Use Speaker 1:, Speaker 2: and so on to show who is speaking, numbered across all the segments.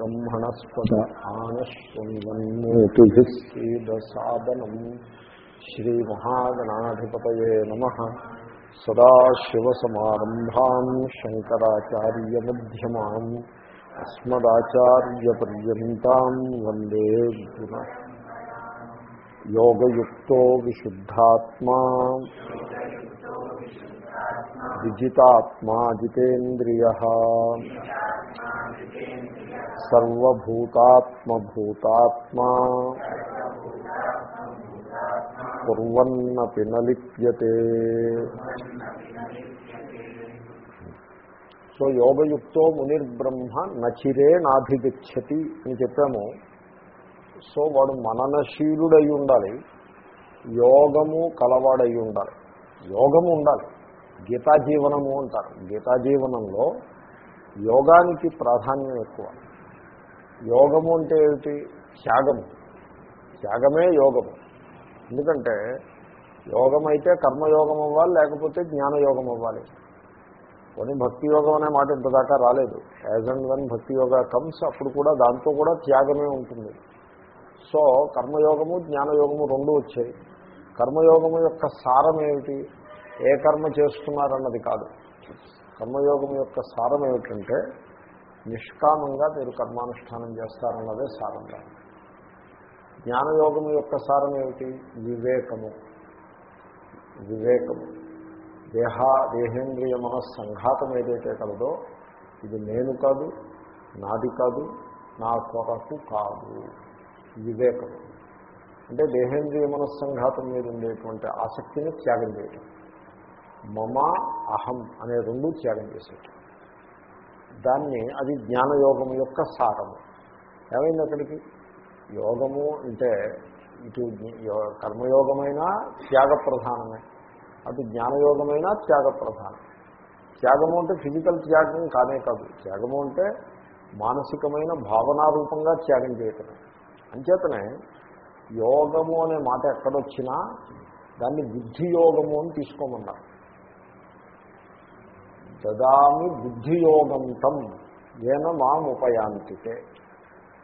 Speaker 1: బ్రహ్మణస్పద ఆనశ్వన్మోపిభిస్సీదసాదనం శ్రీమహాగణాధిపతయే నమ సదాశివసమారంభా శంకరాచార్యమ్యమా అస్మదాచార్యపర్యంతం వందే గుణ యోగయుక్తో విశుద్ధాత్మా విజితాత్మా జితేంద్రియ సర్వభూతాత్మభూతాత్మా కుర్వన్నపి నలిప్యతే. సో యోగయుక్తో మునిర్బ్రహ్మ నచిరే నాభిగచ్చతి అని చెప్పాము. సో వాడు మననశీలుడై ఉండాలి యోగము కలవాడై ఉండాలి యోగము ఉండాలి గీతాజీవనము అంటారు. గీతాజీవనంలో యోగానికి ప్రాధాన్యం ఎక్కువ. యోగము అంటే ఏమిటి? త్యాగము. త్యాగమే యోగము. ఎందుకంటే యోగం అయితే కర్మయోగం అవ్వాలి లేకపోతే జ్ఞానయోగం అవ్వాలి కొన్ని భక్తి యోగం అనే మాట ఇంతదాకా రాలేదు. యాజ్ అండ్ వన్ భక్తి యోగ కమ్స్ అప్పుడు కూడా దాంతో కూడా త్యాగమే ఉంటుంది. సో కర్మయోగము జ్ఞానయోగము రెండు వచ్చాయి. కర్మయోగము యొక్క సారం ఏమిటి? ఏ కర్మ చేస్తున్నారన్నది కాదు. కర్మయోగం యొక్క సారం ఏమిటంటే నిష్కామంగా మీరు కర్మానుష్ఠానం చేస్తారన్నదే సారం కాదు. జ్ఞానయోగం యొక్క సారం ఏమిటి? వివేకము. వివేకము. దేహ దేహేంద్రియ మనస్సంఘాతం ఏదైతే కలదో ఇది నేను కాదు నాది కాదు నా కొరకు కాదు. వివేకము. అంటే దేహేంద్రియ మనస్సంఘాతం మీద ఉండేటువంటి ఆసక్తిని త్యాగం చేయటం. మమ అహం అనే రెండు త్యాగం చేసేటం. దాన్ని అది జ్ఞానయోగం యొక్క సారము. ఏమైంది అక్కడికి? యోగము అంటే ఇటు కర్మయోగమైనా త్యాగ ప్రధానమే అటు జ్ఞానయోగమైనా త్యాగ ప్రధానం త్యాగము అంటే ఫిజికల్ త్యాగం కానే కాదు. త్యాగము అంటే మానసికమైన భావనారూపంగా త్యాగం చేయటమే. అంచేతనే యోగము అనే మాట ఎక్కడొచ్చినా దాన్ని బుద్ధియోగము అని తీసుకోమన్నారు. దదామి బుద్ధియోగంతం ఏన మాం ఉపయాంతితే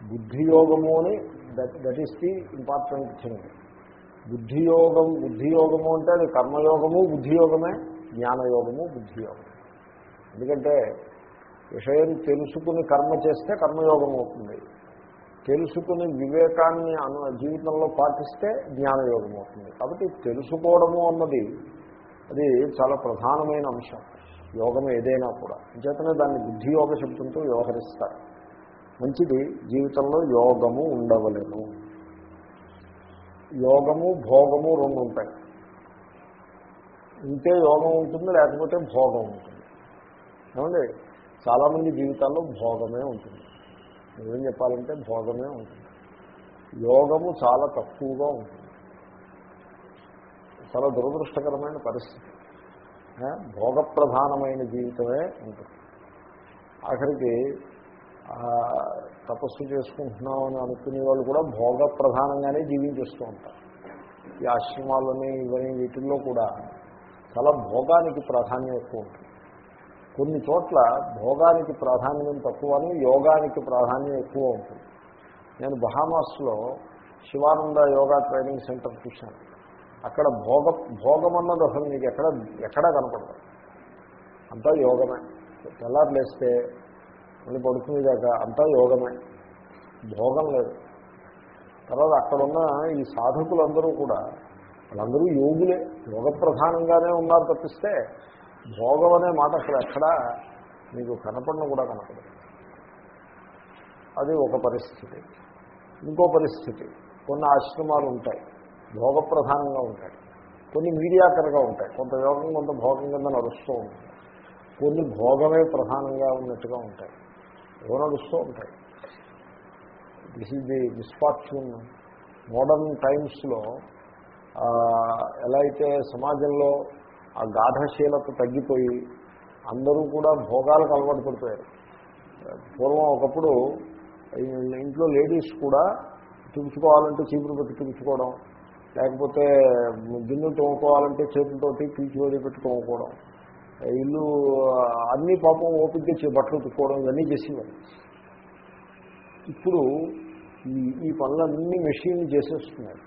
Speaker 1: బుద్ధియోగము అని that that is the important thing బుద్ధియోగం బుద్ధియోగము అంటే అది కర్మయోగము బుద్ధియోగమే జ్ఞానయోగము బుద్ధియోగం ఎందుకంటే విషయం తెలుసుకుని కర్మ చేస్తే కర్మయోగం అవుతుంది। తెలుసుకుని వివేకాన్ని అను జీవితంలో పాటిస్తే జ్ఞానయోగం అవుతుంది। కాబట్టి తెలుసుకోవడము అన్నది అది చాలా ప్రధానమైన అంశం। యోగం ఏదైనా కూడా. అంచేతనే దాన్ని బుద్ధియోగ శబ్దంతో వ్యవహరిస్తారు. మంచిది జీవితంలో యోగము ఉండవలేను. యోగము భోగము రెండు ఉంటాయి. ఉంటే యోగం ఉంటుంది లేకపోతే భోగం ఉంటుంది. ఏమండి? చాలామంది జీవితాల్లో భోగమే ఉంటుంది. ఏం చెప్పాలంటే భోగమే ఉంటుంది. యోగము చాలా తక్కువగా ఉంటుంది. చాలా దురదృష్టకరమైన పరిస్థితి. భోగప్రధానమైన జీవితమే ఉంటుంది. ఆఖరికి తపస్సు చేసుకుంటున్నాం అని అనుకునే వాళ్ళు కూడా భోగ ప్రధానంగానే జీవించేస్తూ ఉంటారు. ఈ ఆశ్రమాలని ఇవన్నీ వీటిల్లో కూడా చాలా భోగానికి ప్రాధాన్యం ఎక్కువ ఉంటుంది. కొన్ని చోట్ల భోగానికి ప్రాధాన్యం తక్కువ అని యోగానికి ప్రాధాన్యం ఎక్కువ ఉంటుంది. నేను బహామాస్లో శివానంద యోగా ట్రైనింగ్ సెంటర్ చూశాను. అక్కడ భోగ భోగం అన్నది అసలు నీకు ఎక్కడ ఎక్కడా కనపడదు. అంతా యోగమే. తెల్లారులేస్తే మళ్ళీ పడుకునేదాకా అంతా యోగమే. భోగం లేదు. తర్వాత అక్కడున్న ఈ సాధకులందరూ కూడా వాళ్ళందరూ యోగులే. యోగ ప్రధానంగానే ఉన్నారు తప్పిస్తే భోగం అనే మాట అక్కడ ఎక్కడా మీకు కనపడిన కూడా కనపడదు. అది ఒక పరిస్థితి. ఇంకో పరిస్థితి. కొన్ని ఆశ్రమాలు ఉంటాయి. భోగ ప్రధానంగా ఉంటాయి. కొన్ని మీడియాకరగా ఉంటాయి. కొంత యోగం కొంత భోగం కింద నడుస్తూ ఉంటుంది కొన్ని భోగమే ప్రధానంగా ఉన్నట్టుగా ఉంటాయి. ఏవో నడుస్తూ ఉంటాయి. This is the misfortune modern టైమ్స్లో ఎలా అయితే సమాజంలో ఆ గాఢశీలత తగ్గిపోయి అందరూ కూడా భోగాలకు అలవాటు పడిపోయారు. పూర్వం ఒకప్పుడు ఇంట్లో లేడీస్ కూడా తుడుచుకోవాలంటే చీపురు పెట్టి తుడుచుకోవడం లేకపోతే గిన్నె తోముకోవాలంటే చేతులతోటి పీచి వదిలి తోముకోవడం. ఇల్లు అన్ని పాపం ఓపిక బట్టలు తుక్కోవడం ఇవన్నీ చేసేవారు. ఇప్పుడు ఈ ఈ పనులన్నీ మెషిన్ చేసేస్తున్నాయి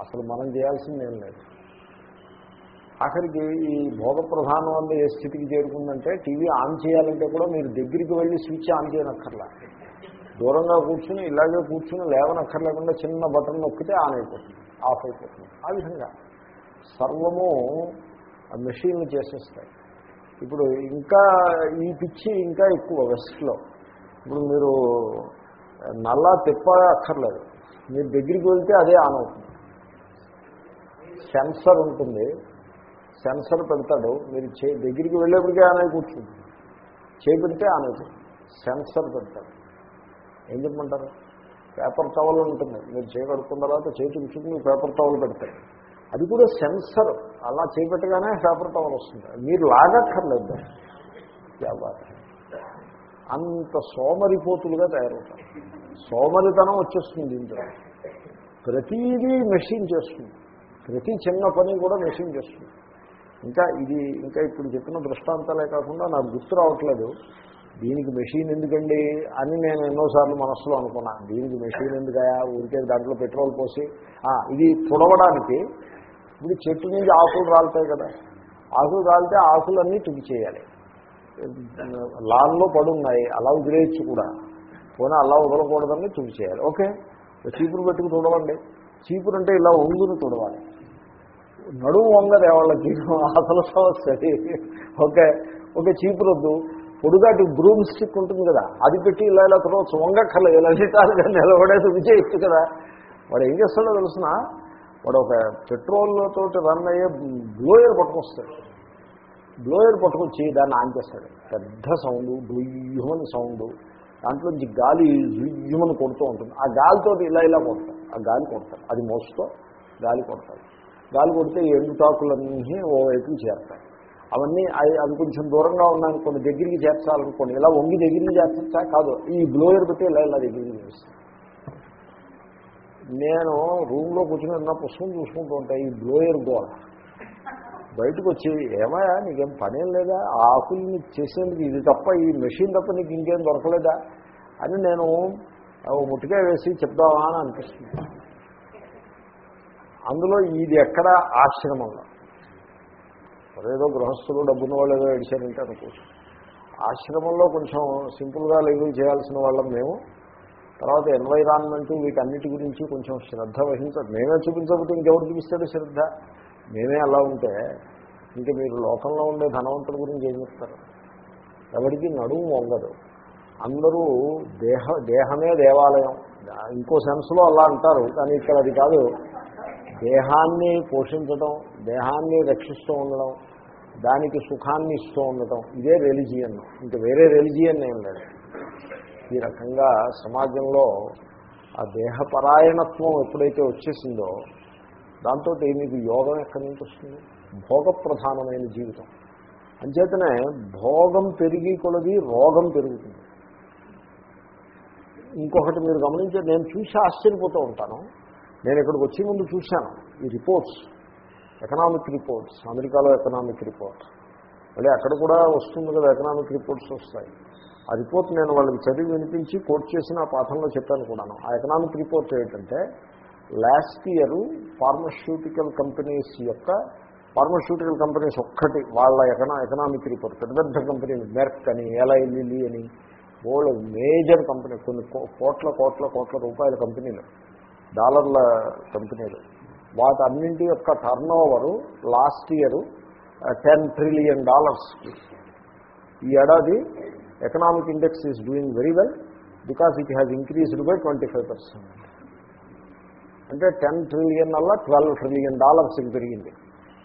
Speaker 1: అసలు మనం చేయాల్సింది లేదు. ఆఖరికి ఈ భోగ ప్రధానం వల్ల ఏ స్థితికి చేరుకుందంటే టీవీ ఆన్ చేయాలంటే కూడా మీరు దగ్గరికి వెళ్ళి స్విచ్ ఆన్ చేయనక్కర్లా. దూరంగా కూర్చుని ఇలాగే కూర్చుని లేవనక్కర్లేకుండా చిన్న బటన్ నొక్కితే ఆన్ అయిపోతుంది. ఆఫ్ అయిపోతుంది. ఆ విధంగా సర్వము మెషిన్లు చేసేస్తాయి. ఇప్పుడు ఇంకా ఈ పిచ్చి ఇంకా ఎక్కువ వెస్ట్లో. ఇప్పుడు మీరు నల్లా తిప్ప అక్కర్లేదు. మీరు దగ్గరికి వెళ్తే అదే ఆన్ అవుతుంది. సెన్సర్ ఉంటుంది. సెన్సర్ పెడతాడు. మీరు చే దగ్గరికి వెళ్ళేప్పటికే ఆన్ అయి కూర్చుంటుంది. చేపెడితే ఆన్ అవుతుంది. సెన్సర్ పెడతాడు. ఏం చెప్పమంటారు? పేపర్ టవల్ ఉంటుంది. మీరు చేయగడుకున్న తర్వాత చేతి ఉంచుకుని పేపర్ టవల్ పెడతాయి అది కూడా సెన్సర్. అలా చేపెట్టగానే పేపర్ టవల్ వస్తుంది. మీరు లాగక్కర్లేదు. అంత సోమరిపోతులుగా తయారవుతారు. సోమరితనం వచ్చేస్తుంది దీంట్లో ప్రతిదీ మెషిన్ చేస్తుంది. ప్రతి చిన్న పని కూడా మెషిన్ చేస్తుంది. ఇంకా ఇది ఇంకా ఇప్పుడు చెప్పిన దృష్టాంతాలే కాకుండా నాకు గుర్తు రావట్లేదు. దీనికి మెషిన్ ఎందుకండి అని నేను ఎన్నోసార్లు మనస్సులో అనుకున్నాను దీనికి మెషిన్ ఎందుకయా ఊరికే దాంట్లో పెట్రోల్ పోసి. ఇది తుడవడానికి ఇప్పుడు చెట్టు నుంచి ఆకులు రాలుతాయి కదా. ఆకులు రాలితే ఆకులన్నీ తుడి చేయాలి. లాన్లో పడున్నాయి. అలా వదిలేయచ్చు కూడా. పోనీ అలా వదలకూడదని తుడి చేయాలి. ఓకే? చీపురు పెట్టుకు తుడవండి. చీపురు అంటే ఇలా ఒంగుని తుడవాలి. నడుము వంగదు వాళ్ళకి అసలు సమస్య ఓకే? ఓకే చీపురొద్దు. పొడుగాటి బ్రూమ్ స్టిక్ ఉంటుంది కదా అది పెట్టి ఇలా ఇలా తర్వాత వంగక్కర్లేదు ఇలా నిటారుగా నిలబడేది విజయచ్చు కదా. వాడు ఏం చేస్తాడో తెలిసిన? వాడు ఒక పెట్రోల్తో రన్ అయ్యే బ్లోయర్ పట్టుకొస్తాడు. బ్లోయర్ పట్టుకొచ్చి దాన్ని ఆన్ చేస్తాడు. పెద్ద సౌండ్ దుయ్యమని సౌండ్. దాంట్లోంచి గాలి జుయ్యమని కొడుతూ ఉంటుంది. ఆ గాలితో ఇలా ఇలా కొడతాడు. ఆ గాలి కొడతాడు. అది మోసుతో గాలి కొడతాడు. గాలి కొడితే ఎండు ఎండుటాకులన్నీ ఓ వైపుకి చేరతాయి. అవన్నీ అవి అవి కొంచెం దూరంగా ఉన్నాయి కొన్ని దగ్గరికి చేర్చాలనుకోండి ఇలా వంగి దగ్గరికి చేర్చచ్చా? కాదు. ఈ బ్లోయర్ పెట్టి ఇలా ఇలా దగ్గరికి చేస్తాను నేను రూమ్లో కూర్చుని నా పుస్తకం చూసుకుంటూ ఉంటాయి ఈ బ్లోయర్ గోడ. బయటకు వచ్చి ఏమయ్యా నీకేం పనేం లేదా? ఆ ఆకుల్ని చేసేందుకు ఇది తప్ప ఈ మెషిన్ తప్ప నీకు ఇంకేం దొరకలేదా? అని నేను ఓ వేసి చెప్దామా అని అనిపిస్తుంది. అందులో ఇది ఎక్కడ ఆశ్రమంలో. అదేదో గృహస్థులు డబ్బున్న వాళ్ళు ఏదో ఏడిచారంటే అనుకోవచ్చు. ఆశ్రమంలో కొంచెం సింపుల్గా లివింగ్ చేయాల్సిన వాళ్ళం మేము. తర్వాత ఎన్వైరాన్మెంట్ వీటన్నిటి గురించి కొంచెం శ్రద్ధ వహించాలి మేమే చూపించకపోతే ఇంకెవరు చూపిస్తాడు శ్రద్ధ? మేమే అలా ఉంటే ఇంక మీరు లోకంలో ఉండే ధనవంతుల గురించి ఏం చెప్తారు? ఎవరికి నడుము వంగదు అందరూ దేహ దేహమే దేవాలయం. ఇంకో సెన్స్లో అలా అంటారు కానీ ఇక్కడ అది కాదు. దేహాన్ని పోషించడం దేహాన్ని రక్షిస్తూ ఉండడం దానికి సుఖాన్ని ఇస్తూ ఉండటం. ఇదే రెలిజియన్ ఇంకా వేరే రెలిజియన్ ఏం లేదు. ఈ రకంగా సమాజంలో ఆ దేహపరాయణత్వం ఎప్పుడైతే వచ్చేసిందో దాంతో మీకు యోగం ఎక్కడి నుంచి వస్తుంది? భోగ ప్రధానమైన జీవితం. అంచేతనే భోగం పెరిగి కొలది రోగం పెరుగుతుంది. ఇంకొకటి మీరు గమనించే నేను చూసి ఆశ్చర్యపోతూ ఉంటాను. నేను ఇక్కడికి వచ్చే ముందు చూశాను ఈ రిపోర్ట్స్ ఎకనామిక్ రిపోర్ట్స్ అమెరికాలో ఎకనామిక్ రిపోర్ట్స్ మళ్ళీ అక్కడ కూడా వస్తుంది కదా ఎకనామిక్ రిపోర్ట్స్ వస్తాయి. ఆ రిపోర్ట్ నేను వాళ్ళకి చదివి వినిపించి కోట్ చేసిన ఆ పాఠంలో చెప్పాను కూడాను. ఆ ఎకనామిక్ రిపోర్ట్ ఏంటంటే లాస్ట్ ఇయర్ ఫార్మస్యూటికల్ కంపెనీస్ యొక్క ఫార్మస్యూటికల్ కంపెనీస్ ఒక్కటి వాళ్ళ ఎకనా ఎకనామిక్ రిపోర్ట్ పెద్ద పెద్ద కంపెనీలు మెర్క్ అని ఎలై లిలీ అని ఓల్డ్ మేజర్ కంపెనీ కొన్ని కోట్ల కోట్ల కోట్ల రూపాయల కంపెనీలు డాలర్ల కంపెనీలు వాటన్నింటి యొక్క turnover last year ten trillion dollars ఈ ఏడాది economic index is doing very well because it has increased by twenty five percent అంటే టెన్ ట్రిలియన్ వల్ల ట్వెల్వ్ ట్రిలియన్ డాలర్స్ పెరిగింది.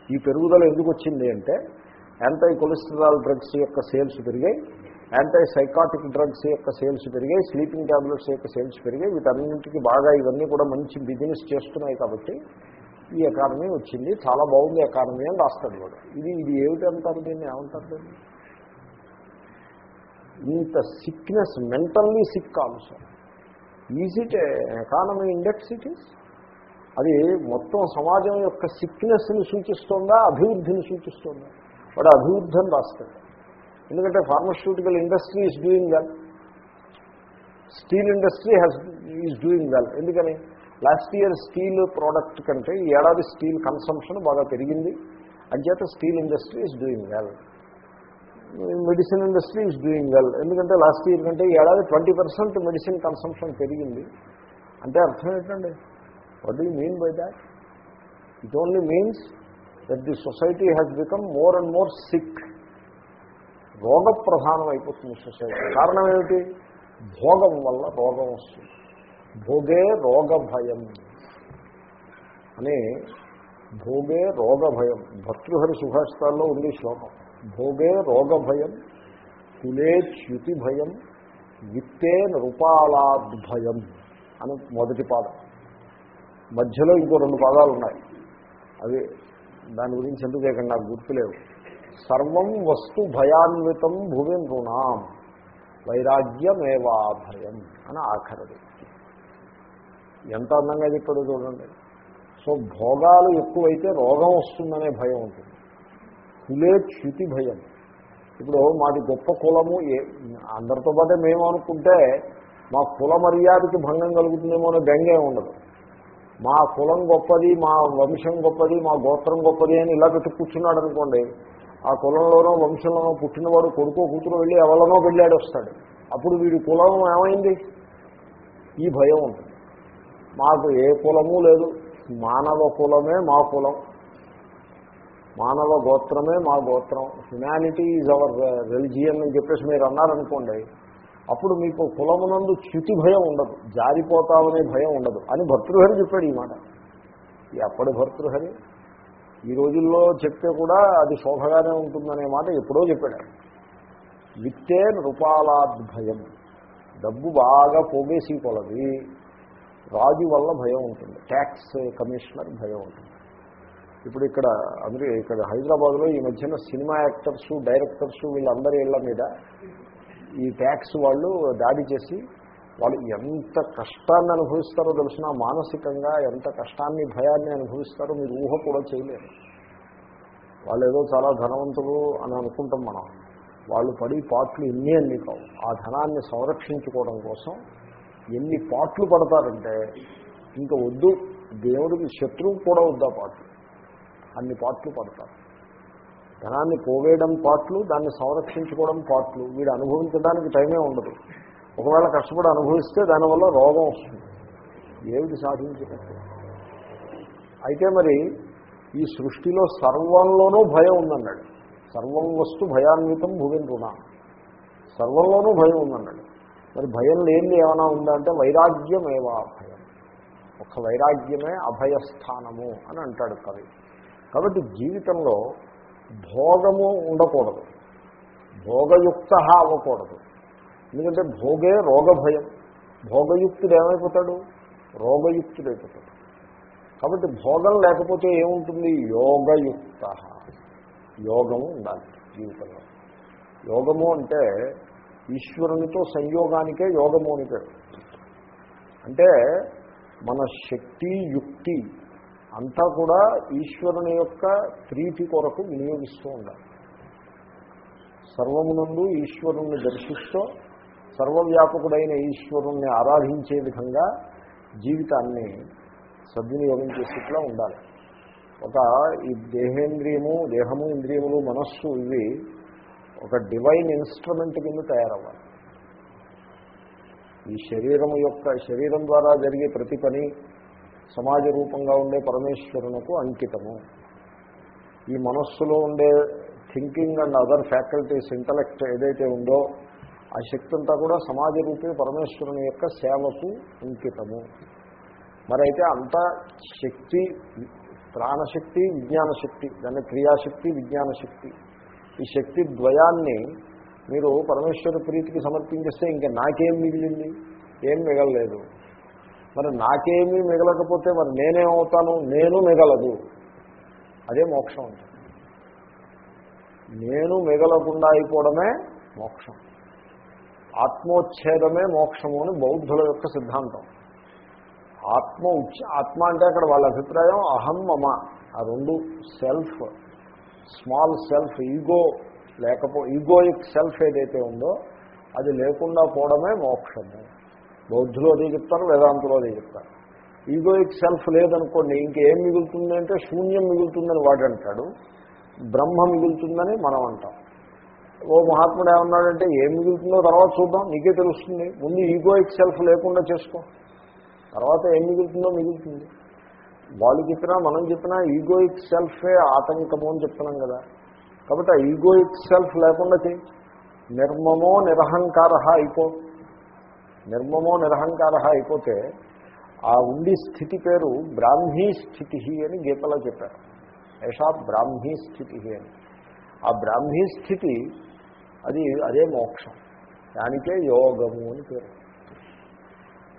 Speaker 1: ఈ పెరుగుదల ఎందుకు వచ్చింది అంటే యాంటై కొలెస్ట్రాల్ డ్రగ్స్ యొక్క సేల్స్ పెరిగాయి యాంటై సైకాటిక్ డ్రగ్స్ యొక్క సేల్స్ పెరిగాయి స్లీపింగ్ ట్యాబ్లెట్స్ యొక్క సేల్స్ పెరిగాయి వీటన్నింటికి బాగా ఇవన్నీ కూడా మంచి బిజినెస్ చేస్తున్నాయి కాబట్టి ఈ ఎకానమీ వచ్చింది చాలా బాగుంది ఎకానమీ అని రాస్తాడు వాడు. ఇది ఇది ఏమిటంటారు దీన్ని ఏమంటారు దీన్ని? ఇంత sickness mentally sick also is it economy index it is అది మొత్తం సమాజం యొక్క సిక్నెస్ని సూచిస్తోందా అభివృద్ధిని సూచిస్తోందా? వాడు అభివృద్ధిని రాస్తాడు. ఎందుకంటే pharmaceutical industry is doing well steel industry has is doing well ఎందుకని? లాస్ట్ ఇయర్ స్టీల్ ప్రోడక్ట్ కంటే ఈ ఏడాది స్టీల్ కన్సంప్షన్ బాగా పెరిగింది. అంచేత steel industry is doing well medicine industry is doing well ఎందుకంటే లాస్ట్ ఇయర్ కంటే ఈ ఏడాది ట్వంటీ పర్సెంట్ మెడిసిన్ కన్సంప్షన్ పెరిగింది. అంటే అర్థం ఏంటండి? What do mean by that it only means that the society has become more and more sick రోగ ప్రధానం అయిపోతుంది సొసైటీ కారణం ఏమిటి? భోగం వల్ల రోగం వస్తుంది. భోగే రోగ భయం అని భోగే రోగ భయం భర్తృహరి సుభాషితాల్లో ఉంది శ్లోకం. భోగే రోగ భయం కులే చ్యుతి భయం విత్తే నృపాలాద్భయం అని మొదటి పాదం. మధ్యలో ఇంకో రెండు పాదాలు ఉన్నాయి. అవి దాని గురించి ఎందుకు చేయకండి నాకు గుర్తులేవు సర్వం వస్తు భయాన్వితం భువి నృణాం వైరాగ్యమేవా భయం అని ఆఖరది. ఎంత అందంగా చెప్పాడో చూడండి. సో భోగాలు ఎక్కువైతే రోగం వస్తుందనే భయం ఉంటుంది. కులే చ్యుతి భయం. ఇప్పుడు మాది గొప్ప కులము ఏ అందరితో పాటే మేము అనుకుంటే మా కుల మర్యాదకి భంగం కలుగుతుందేమో అనే బెంగే ఉండదు. మా కులం గొప్పది మా వంశం గొప్పది మా గోత్రం గొప్పది అని ఇలా పెట్టి కూర్చున్నాడు అనుకోండి ఆ కులంలోనో వంశంలోనో పుట్టినవాడు కొడుకో కూతురు వెళ్ళి ఎవరినో వెళ్ళాడు వస్తాడు అప్పుడు వీడి కులం ఏమైంది? ఈ భయం ఉంటుంది. మాకు ఏ కులము లేదు. మానవ కులమే మా కులం. మానవ గోత్రమే మా గోత్రం. హ్యుమానిటీ ఈజ్ అవర్ రిలిజియన్ అని చెప్పేసి మీరు అన్నారనుకోండి అప్పుడు మీకు కులమునందు చ్యుతి భయం ఉండదు. జారిపోతామనే భయం ఉండదు. అని భర్తృహరి చెప్పాడు ఈ మాట. ఎప్పటి భర్తృహరి? ఈ రోజుల్లో చెప్తే కూడా అది శోభగానే ఉంటుందనే మాట ఎప్పుడో చెప్పాడు. విత్తే నృపాలాద్భయం డబ్బు బాగా పోగేసి కొలది. రాజు వల్ల భయం ఉంటుంది. ట్యాక్స్ కమిషనర్ భయం ఉంటుంది. ఇప్పుడు ఇక్కడ అందరూ ఇక్కడ హైదరాబాద్లో ఈ మధ్యన సినిమా యాక్టర్స్ డైరెక్టర్స్ వీళ్ళందరి ఇళ్ళ మీద ఈ ట్యాక్స్ వాళ్ళు దాడి చేసి వాళ్ళు ఎంత కష్టాన్ని అనుభవిస్తారో తెలిసిన? మానసికంగా ఎంత కష్టాన్ని భయాన్ని అనుభవిస్తారో మీరు ఊహ కూడా చేయలేరు. వాళ్ళు ఏదో చాలా ధనవంతులు అని అనుకుంటాం మనం. వాళ్ళు పడి పాటలు ఇన్ని అన్ని కావు. ఆ ధనాన్ని సంరక్షించుకోవడం కోసం ఎన్ని పాటలు పడతారంటే ఇంకా వద్దు దేవుడికి శత్రువు కూడా వద్దా పాటలు. అన్ని పాటలు పడతారు. ధనాన్ని పోవేయడం పాటలు దాన్ని సంరక్షించుకోవడం పాటలు వీడు అనుభవించడానికి టైమే ఉండదు. ఒకవేళ కష్టపడి అనుభవిస్తే దానివల్ల రోగం వస్తుంది. ఏమిటి సాధించినట్టు అయితే మరి ఈ సృష్టిలో సర్వంలోనూ భయం ఉందన్నాడు. సర్వం వస్తు భయాన్వితం భువిన్ రుణ. సర్వంలోనూ భయం ఉందన్నాడు. మరి భయం లేనిది ఏమైనా ఉందంటే వైరాగ్యమేవా భయం? ఒక వైరాగ్యమే అభయస్థానము అని అంటాడు కవి. కాబట్టి జీవితంలో భోగము ఉండకూడదు. భోగయుక్త అవ్వకూడదు. ఎందుకంటే భోగే రోగభయం. భోగయుక్తుడు ఏమైపోతాడు? రోగయుక్తుడైపోతాడు. కాబట్టి భోగం లేకపోతే ఏముంటుంది? యోగయుక్త. యోగము ఉండాలి జీవితంలో. యోగము అంటే ఈశ్వరునితో సంయోగానికే యోగము అని పేరు. అంటే మన శక్తి యుక్తి అంతా కూడా ఈశ్వరుని యొక్క ప్రీతి కొరకు వినియోగిస్తూ ఉండాలి. సర్వమునందు ఈశ్వరుణ్ణి దర్శిస్తూ సర్వవ్యాపకుడైన ఈశ్వరుణ్ణి ఆరాధించే విధంగా జీవితాన్ని సద్వినియోగం చేసేట్లా ఉండాలి. ఒక ఈ దేహేంద్రియము దేహము ఇంద్రియములు మనస్సు ఇవి ఒక డివైన్ ఇన్స్ట్రుమెంట్ కింద తయారవ్వాలి. ఈ శరీరం యొక్క శరీరం ద్వారా జరిగే ప్రతి పని సమాజ రూపంగా ఉండే పరమేశ్వరునకు అంకితము. ఈ మనస్సులో ఉండే thinking and other faculties intellect ఏదైతే ఉందో ఆ శక్తి అంతా కూడా సమాజ రూపే పరమేశ్వరుని యొక్క సేవకు అంకితము. మరైతే అంత శక్తి ప్రాణశక్తి విజ్ఞాన శక్తి దాన్ని క్రియాశక్తి విజ్ఞాన శక్తి ఈ శక్తి ద్వయాన్ని మీరు పరమేశ్వర ప్రీతికి సమర్పించేస్తే ఇంకా నాకేం మిగిలింది? ఏం మిగలలేదు. మరి నాకేమీ మిగలకపోతే మరి నేనేమవుతాను? నేను మిగలదు. అదే మోక్షం అంటే. నేను మిగలకుండా అయిపోవడమే మోక్షం. ఆత్మోచ్ఛేదమే మోక్షము అని బౌద్ధుల యొక్క సిద్ధాంతం. ఆత్మ ఉచ్చ ఆత్మ అంటే అక్కడ వాళ్ళ అభిప్రాయం అహం మమ. ఆ రెండు సెల్ఫ్. స్మాల్ సెల్ఫ్ ఈగో లేకపో ఈగోయిక్ సెల్ఫ్ ఏదైతే ఉందో అది లేకుండా పోవడమే మోక్షము. బౌద్ధులు అది చెప్తారు వేదాంతులు అది చెప్తారు. ఈగోయిక్ సెల్ఫ్ లేదనుకోండి ఇంకేం మిగులుతుంది అంటే శూన్యం మిగులుతుందని వాడు అంటాడు బ్రహ్మ మిగులుతుందని మనం అంటాం. ఓ మహాత్ముడు ఏమన్నాడంటే ఏం మిగులుతుందో తర్వాత చూద్దాం నీకే తెలుస్తుంది. ముందు ఈగోయిక్ సెల్ఫ్ లేకుండా చేసుకో. తర్వాత ఏం మిగులుతుందో మిగులుతుంది. వాళ్ళు చెప్పినా మనం చెప్పినా ఈగోయిక్ సెల్ఫే ఆటంకము అని చెప్తున్నాం కదా. కాబట్టి ఆ ఈగోయిక్ సెల్ఫ్ లేకుండా చేయి. నిర్మమో నిరహంకార అయిపో. నిర్మమో నిరహంకార అయిపోతే ఆ ఉండి స్థితి పేరు బ్రాహ్మీ స్థితి అని గీతలో చెప్పారు. యషా బ్రాహ్మీ స్థితి అని. ఆ బ్రాహ్మీ స్థితి అది అదే మోక్షం. దానికే యోగము అని పేరు.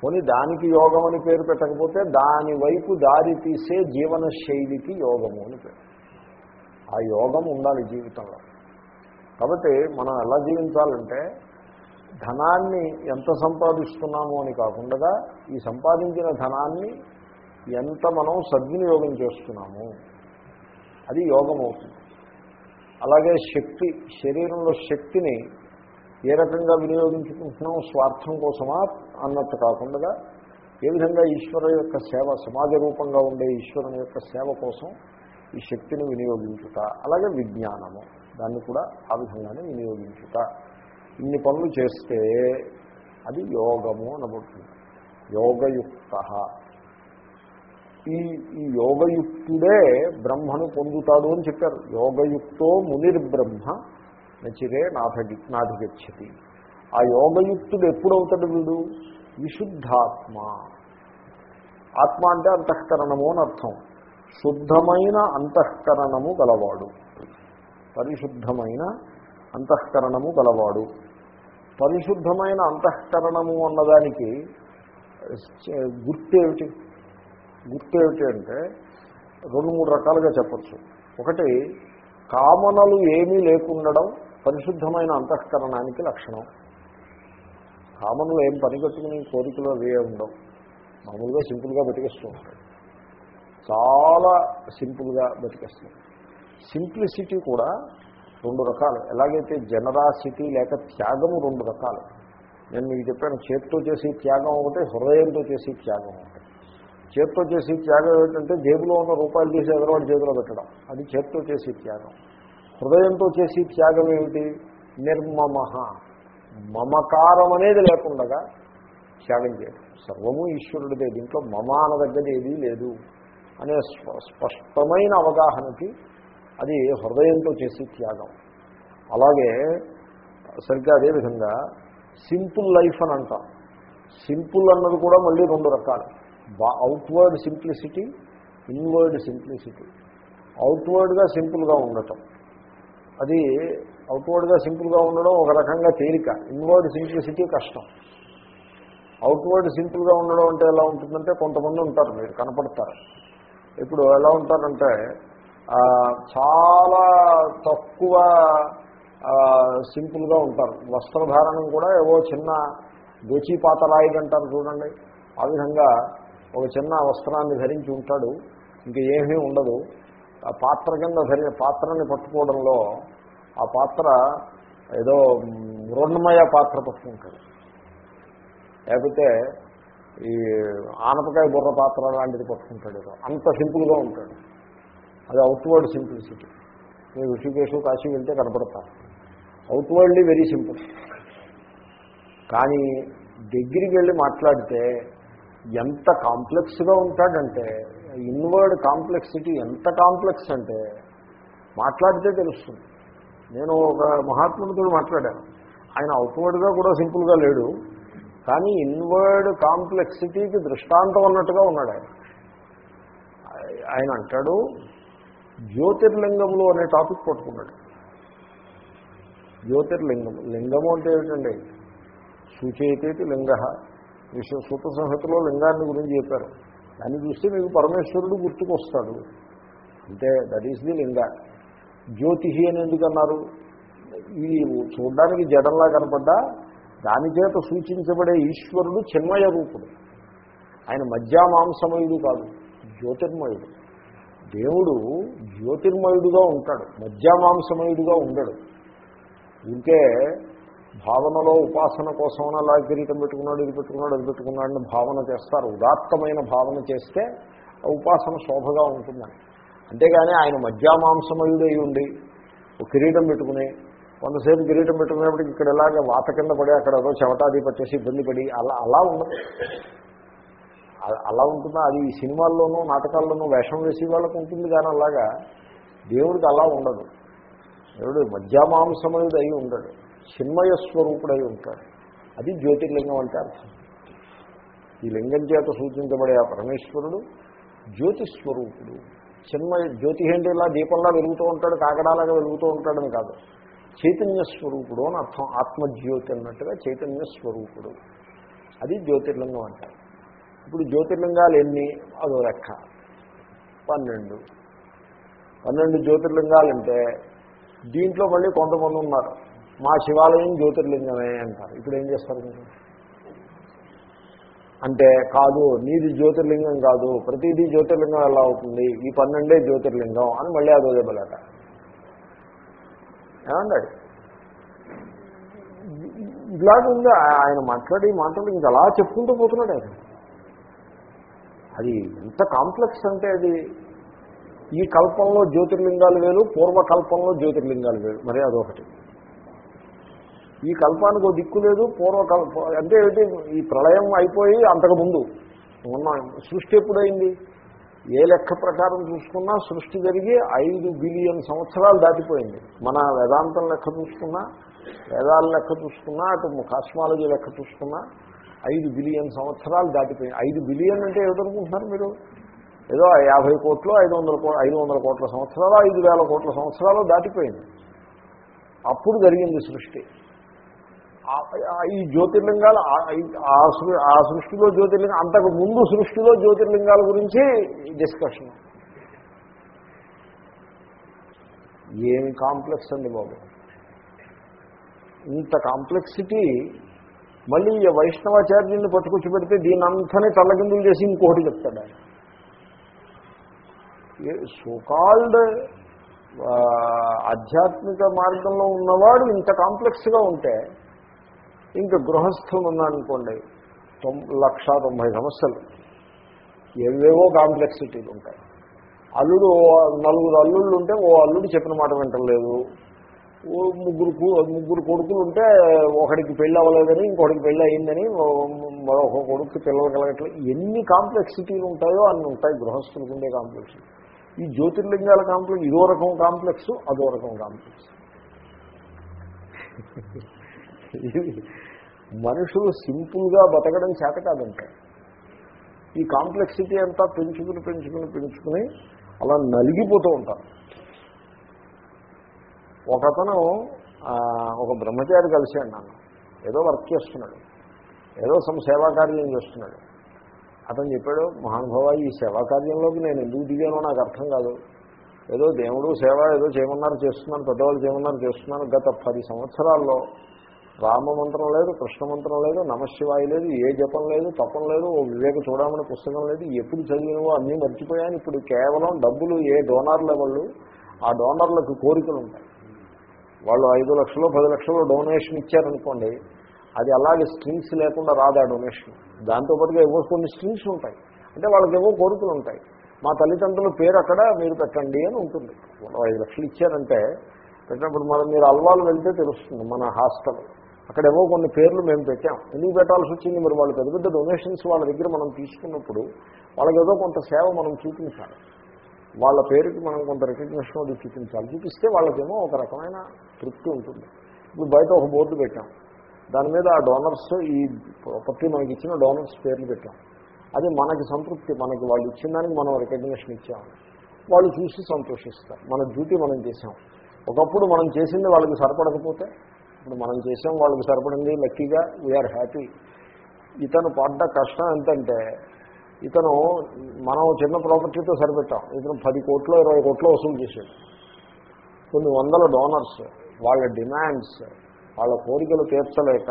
Speaker 1: పోనీ దానికి యోగం అని పేరు పెట్టకపోతే దాని వైపు దారి తీసే జీవన శైలికి యోగము అని పేరు. ఆ యోగం ఉండాలి జీవితంలో. కాబట్టి మనం ఎలా జీవించాలంటే ధనాన్ని ఎంత సంపాదిస్తున్నాము అని కాకుండా ఈ సంపాదించిన ధనాన్ని ఎంత మనం సద్వినియోగం చేస్తున్నాము. అది యోగం అవుతుంది. అలాగే శక్తి శరీరంలో శక్తిని ఏ రకంగా వినియోగించుకుంటున్నాం స్వార్థం కోసమా అన్నట్టు కాకుండా ఏ విధంగా ఈశ్వరు యొక్క సేవ సమాజ రూపంగా ఉండే ఈశ్వరుని యొక్క సేవ కోసం ఈ శక్తిని వినియోగించుట. అలాగే విజ్ఞానము. దాన్ని కూడా ఆ విధంగానే వినియోగించుట. ఇన్ని పనులు చేస్తే అది యోగము అనబడుతుంది. యోగయుక్త. ఈ ఈ యోగయుక్తుడే బ్రహ్మను పొందుతాడు అని చెప్పారు. యోగయుక్తో మునిర్బ్రహ్మ నచిరే నాథగి నాధిగచ్చతి ఆ యోగయుక్తుడు ఎప్పుడవుతాడు వీడు? విశుద్ధాత్మ. ఆత్మ అంటే అంతఃకరణము అని అర్థం. శుద్ధమైన అంతఃకరణము గలవాడు. పరిశుద్ధమైన అంతఃకరణము గలవాడు. పరిశుద్ధమైన అంతఃకరణము అన్నదానికి గుర్తేమిటి? గుర్తేమిటి అంటే రెండు మూడు రకాలుగా చెప్పచ్చు. ఒకటి కామనలు ఏమీ లేకుండడం పరిశుద్ధమైన అంతఃకరణానికి లక్షణం. కామన్లో ఏం పనికట్టుకుని కోరికలు అవే ఉండవు. మామూలుగా సింపుల్గా బతికేస్తూ ఉంటాడు చాలా సింపుల్గా బతికేస్తుంది సింప్లిసిటీ కూడా రెండు రకాలు. ఎలాగైతే జనరాసిటీ లేక త్యాగము రెండు రకాలు. నేను మీకు చెప్పాను చేతితో చేసే త్యాగం ఒకటి హృదయంతో చేసే త్యాగం ఒకటి. చేతితో చేసే త్యాగం ఏంటంటే జేబులో ఉన్న రూపాయలు చేసి ఎదరవాడి చేతిలో పెట్టడం. అది చేతితో చేసే త్యాగం. హృదయంతో చేసే త్యాగం ఏమిటి? నిర్మమ మమకారం అనేది లేకుండగా త్యాగం చేయడం. సర్వము ఈశ్వరుడిదే. దీంట్లో మమ దగ్గర ఏదీ లేదు అనే స్పష్టమైన అవగాహనకి అది హృదయంతో చేసే త్యాగం. అలాగే సరిగ్గా అదేవిధంగా సింపుల్ లైఫ్ అని అంటాం. సింపుల్ అన్నది కూడా మళ్ళీ రెండు రకాలు. Outward simplicity inward simplicity. అవుట్వర్డ్గా సింపుల్గా ఉండటం. అది అవుట్వర్డ్గా సింపుల్గా ఉండడం ఒక రకంగా తేలిక. ఇన్వర్డ్ సింప్లిసిటీ కష్టం. అవుట్వర్డ్ సింపుల్గా ఉండడం అంటే ఎలా ఉంటుందంటే కొంతమంది ఉంటారు మీరు కనపడతారు. ఇప్పుడు ఎలా ఉంటారంటే చాలా తక్కువ సింపుల్గా ఉంటారు. వస్త్రధారణం కూడా ఏవో చిన్న గోచీపాతరాయి అంటారు చూడండి. ఆ విధంగా ఒక చిన్న వస్త్రాన్ని ధరించి ఉంటాడు. ఇంకా ఏమీ ఉండదు. ఆ పాత్ర కింద ధరి పాత్రని పట్టుకోవడంలో ఆ పాత్ర ఏదో మృణమయ పాత్ర పట్టుకుంటాడు లేకపోతే ఈ ఆనపకాయ బుర్ర పాత్ర లాంటిది పట్టుకుంటాడు ఏదో. అంత సింపుల్గా ఉంటాడు. అది అవుట్వర్డ్ సింప్లిసిటీ. మీరు ఋషికేశ్ కాశీ వెళ్తే కనపడతారు. Outwardly very simple. కానీ దగ్గరికి వెళ్ళి మాట్లాడితే ఎంత కాంప్లెక్స్గా ఉంటాడంటే ఇన్వర్డ్ కాంప్లెక్సిటీ ఎంత కాంప్లెక్స్ అంటే మాట్లాడితే తెలుస్తుంది. నేను ఒక మహాత్ముడితో మాట్లాడాను. ఆయన అవుట్వర్డ్గా కూడా సింపుల్గా లేడు. కానీ ఇన్వర్డ్ కాంప్లెక్సిటీకి దృష్టాంతం అన్నట్టుగా ఉన్నాడు ఆయన. ఆయన అంటాడు జ్యోతిర్లింగములు అనే టాపిక్ పట్టుకున్నాడు. జ్యోతిర్లింగము లింగము అంటే ఏమిటండి? సూచయితేటి లింగ. విశ్వ సూత సంహితలో లింగాన్ని గురించి చెప్పారు. దాన్ని చూస్తే మీకు పరమేశ్వరుడు గుర్తుకొస్తాడు. అంటే దట్ ఈస్ ది లింగ. జ్యోతిషి అని ఎందుకన్నారు ఈ చూడడానికి జడంలా కనపడ్డా దాని చేత సూచించబడే ఈశ్వరుడు చిన్మయ రూపుడు. ఆయన మధ్యామాంసమయుడు కాదు జ్యోతిర్మయుడు. దేవుడు జ్యోతిర్మయుడుగా ఉంటాడు మధ్య మాంసమయుడుగా ఉండడు. ఇంకే భావనలో ఉపాసన కోసం అలా కిరీటం పెట్టుకున్నాడు ఇది పెట్టుకున్నాడు అది పెట్టుకున్నాడని భావన చేస్తారు. ఉదాత్తమైన భావన చేస్తే ఆ ఉపాసన శోభగా ఉంటుందని. అంతేగాని ఆయన మధ్యామాంసమయుడై ఉండి ఒక కిరీటం పెట్టుకుని కొంతసేపు కిరీటం పెట్టుకునేప్పటికి ఇక్కడ ఎలాగ వాత కింద పడి అక్కడ ఏదో చెవటాది పట్టేసి ఇబ్బంది పడి అలా అలా ఉండదు. అలా ఉంటుందా? అది ఈ సినిమాల్లోనూ నాటకాల్లోనూ వేషం వేసే వాళ్ళకు ఉంటుంది కానీ అలాగా దేవుడికి అలా ఉండదు. దేవుడు మధ్యామాంసమయుడు అయి ఉండడు చిన్మయ స్వరూపుడై ఉంటాడు. అది జ్యోతిర్లింగం అంటే అర్థం. ఈ లింగం చేత సూచించబడే ఆ పరమేశ్వరుడు జ్యోతిస్వరూపుడు. చిన్మయ జ్యోతి అంటే ఇలా దీపంలా వెలుగుతూ ఉంటాడు కాకడాలాగా వెలుగుతూ ఉంటాడని కాదు. చైతన్య స్వరూపుడు అని అర్థం. ఆత్మజ్యోతి అన్నట్టుగా చైతన్య స్వరూపుడు. అది జ్యోతిర్లింగం అంటారు ఇప్పుడు జ్యోతిర్లింగాలు ఎన్ని? అదో లెక్క. పన్నెండు. పన్నెండు జ్యోతిర్లింగాలంటే దీంట్లో మళ్ళీ కొంతమంది ఉన్నారు. మా శివాలయం జ్యోతిర్లింగమే అంటారు. ఇప్పుడు ఏం చేస్తారు మీరు? అంటే కాదు నీది జ్యోతిర్లింగం కాదు ప్రతిదీ జ్యోతిర్లింగం ఎలా అవుతుంది? ఈ పన్నెండే జ్యోతిర్లింగం అని మళ్ళీ అదో దెబ్బలాట. ఏమండి? ఇలాగే ఉంది? ఆయన మాట్లాడి మాట్లాడి ఇంకా అలా చెప్పుకుంటూ పోతున్నాడు ఆయన. అది ఎంత కాంప్లెక్స్ అంటే అది? ఈ కల్పంలో జ్యోతిర్లింగాలు వేరు పూర్వకల్పంలో జ్యోతిర్లింగాలు వేరు. మరి అదొకటి. ఈ కల్పానికి ఓ దిక్కు లేదు పూర్వకల్ప అంటే ఏమిటి? ఈ ప్రళయం అయిపోయి అంతకుముందు ఉన్న సృష్టి ఎప్పుడైంది? ఏ లెక్క ప్రకారం చూసుకున్నా సృష్టి జరిగి ఐదు బిలియన్ సంవత్సరాలు దాటిపోయింది. మన వేదాంతం లెక్క చూసుకున్నా వేదాల లెక్క చూసుకున్నా అటు కాస్మాలజీ లెక్క చూసుకున్నా ఐదు బిలియన్ సంవత్సరాలు దాటిపోయింది. ఐదు బిలియన్ అంటే ఏమిటనుకుంటున్నారు మీరు? ఏదో యాభై కోట్లు ఐదు వందల కో ఐదు వందల కోట్ల సంవత్సరాలు ఐదు వేల కోట్ల సంవత్సరాలు దాటిపోయింది. అప్పుడు జరిగింది సృష్టి. ఈ జ్యోతిర్లింగాలు ఆ- సృష్టిలో జ్యోతిర్లింగం అంతకు ముందు సృష్టిలో జ్యోతిర్లింగాల గురించి డిస్కషన్. ఏమి కాంప్లెక్స్ అండి బాబు? ఇంత కాంప్లెక్సిటీ మళ్ళీ ఈ వైష్ణవాచార్యుల్ని పట్టుకొచ్చి పెడితే దీని అంతనే తల్లకిందులు చేసి ఇంకోటి చెప్తాడు ఆయన. సోకాల్డ్ ఆధ్యాత్మిక మార్గంలో ఉన్నవాడు ఇంత కాంప్లెక్స్గా ఉంటే ఇంకా గృహస్థులు ఉన్నాడనుకోండి తొమ్ లక్ష తొంభై సమస్యలు. ఏవేవో కాంప్లెక్సిటీలు ఉంటాయి. అల్లుడు నలుగురు అల్లుళ్ళు ఉంటే ఓ అల్లుడు చెప్పిన మాట వింటలేదు. ముగ్గురు ముగ్గురు కొడుకులు ఉంటే ఒకడికి పెళ్ళి అవ్వలేదని ఇంకొకటికి పెళ్ళి అయిందని మరొక కొడుకు పిల్లలు కలగట్లేదు ఎన్ని కాంప్లెక్సిటీలు ఉంటాయో అన్ని ఉంటాయి. గృహస్థులకు ఉండే కాంప్లెక్స్. ఈ జ్యోతిర్లింగాల కాంప్లెక్స్ ఇదో రకం కాంప్లెక్స్ అదో రకం కాంప్లెక్స్. మనుషులు సింపుల్గా బతకడం చేత కాదంటే. ఈ కాంప్లెక్సిటీ అంతా పెంచుకుని పెంచుకుని పెంచుకుని అలా నలిగిపోతూ ఉంటారు. ఒకతను ఒక బ్రహ్మచారి కలిసాడు నన్ను. ఏదో వర్క్ చేస్తున్నాడు. ఏదో సమ్ సేవా కార్యం చేస్తున్నాడు. అతను చెప్పాడు మహానుభావ ఈ సేవా కార్యంలోకి నేను ఎందుకు దిగానో నాకు అర్థం కాదు. ఏదో దేవుడు సేవ ఏదో చేయమన్నారు చేస్తున్నాను పెద్దవాళ్ళు చేయమన్నారు చేస్తున్నాను గత పది సంవత్సరాల్లో రామమంత్రం లేదు కృష్ణ మంత్రం లేదు నమశివాయి లేదు ఏ జపం లేదు తపం లేదు ఓ వివేక చూడమని పుస్తకం లేదు ఎప్పుడు చదివినవో అన్నీ మర్చిపోయాను. ఇప్పుడు కేవలం డబ్బులు ఏ డోనర్ల వాళ్ళు ఆ డోనర్లకు కోరికలు ఉంటాయి. వాళ్ళు ఐదు లక్షలు పది లక్షలు డొనేషన్ ఇచ్చారనుకోండి అది అలాగే స్ట్రింగ్స్ లేకుండా రాదు ఆ డొనేషన్ దాంతోపాటుగా ఏవో కొన్ని స్ట్రింగ్స్ ఉంటాయి. అంటే వాళ్ళకి ఏవో కోరికలు ఉంటాయి. మా తల్లిదండ్రుల పేరు అక్కడ మీరు పెట్టండి అని ఉంటుంది. వాళ్ళు ఐదు లక్షలు ఇచ్చారంటే పెట్టినప్పుడు మనం మీరు అల్వాలు వెళ్తే తెలుస్తుంది మన హాస్టల్. అక్కడ కొన్ని పేర్లు మేము పెట్టాం. ఎందుకు పెట్టాల్సి వచ్చింది? మరి వాళ్ళు పెద్ద పెద్ద డొనేషన్స్ వాళ్ళ దగ్గర మనం తీసుకున్నప్పుడు వాళ్ళకి ఏదో కొంత సేవ మనం చూపించాలి. వాళ్ళ పేరుకి మనం కొంత రికగ్నిషన్ అది చూపించాలి. చూపిస్తే వాళ్ళకేమో ఒక రకమైన తృప్తి ఉంటుంది. ఇప్పుడు బయట ఒక బోర్డు పెట్టాం. దాని మీద ఆ డోనర్స్ ఈ ప్రతి మనకి ఇచ్చిన డోనర్స్ పేర్లు పెట్టాం. అది మనకి సంతృప్తి. మనకి వాళ్ళు ఇచ్చిన దానికి మనం రికగ్నిషన్ ఇచ్చాం. వాళ్ళు చూసి సంతోషిస్తారు. మన డ్యూటీ మనం చేసాం ఒకప్పుడు మనం చేసింది వాళ్ళకి సరిపడకపోతే ఇప్పుడు మనం చేసాం వాళ్ళకి సరిపడింది లక్కీగా వీఆర్ హ్యాపీ ఇతను పడ్డ కష్టం ఎంతంటే ఇతను మనం చిన్న ప్రాపర్టీతో సరిపెట్టాం. ఇతను పది కోట్లు ఇరవై కోట్లు వసూలు చేశాడు. కొన్ని వందల డోనర్స్ వాళ్ళ డిమాండ్స్ వాళ్ళ కోరికలు తీర్చలేక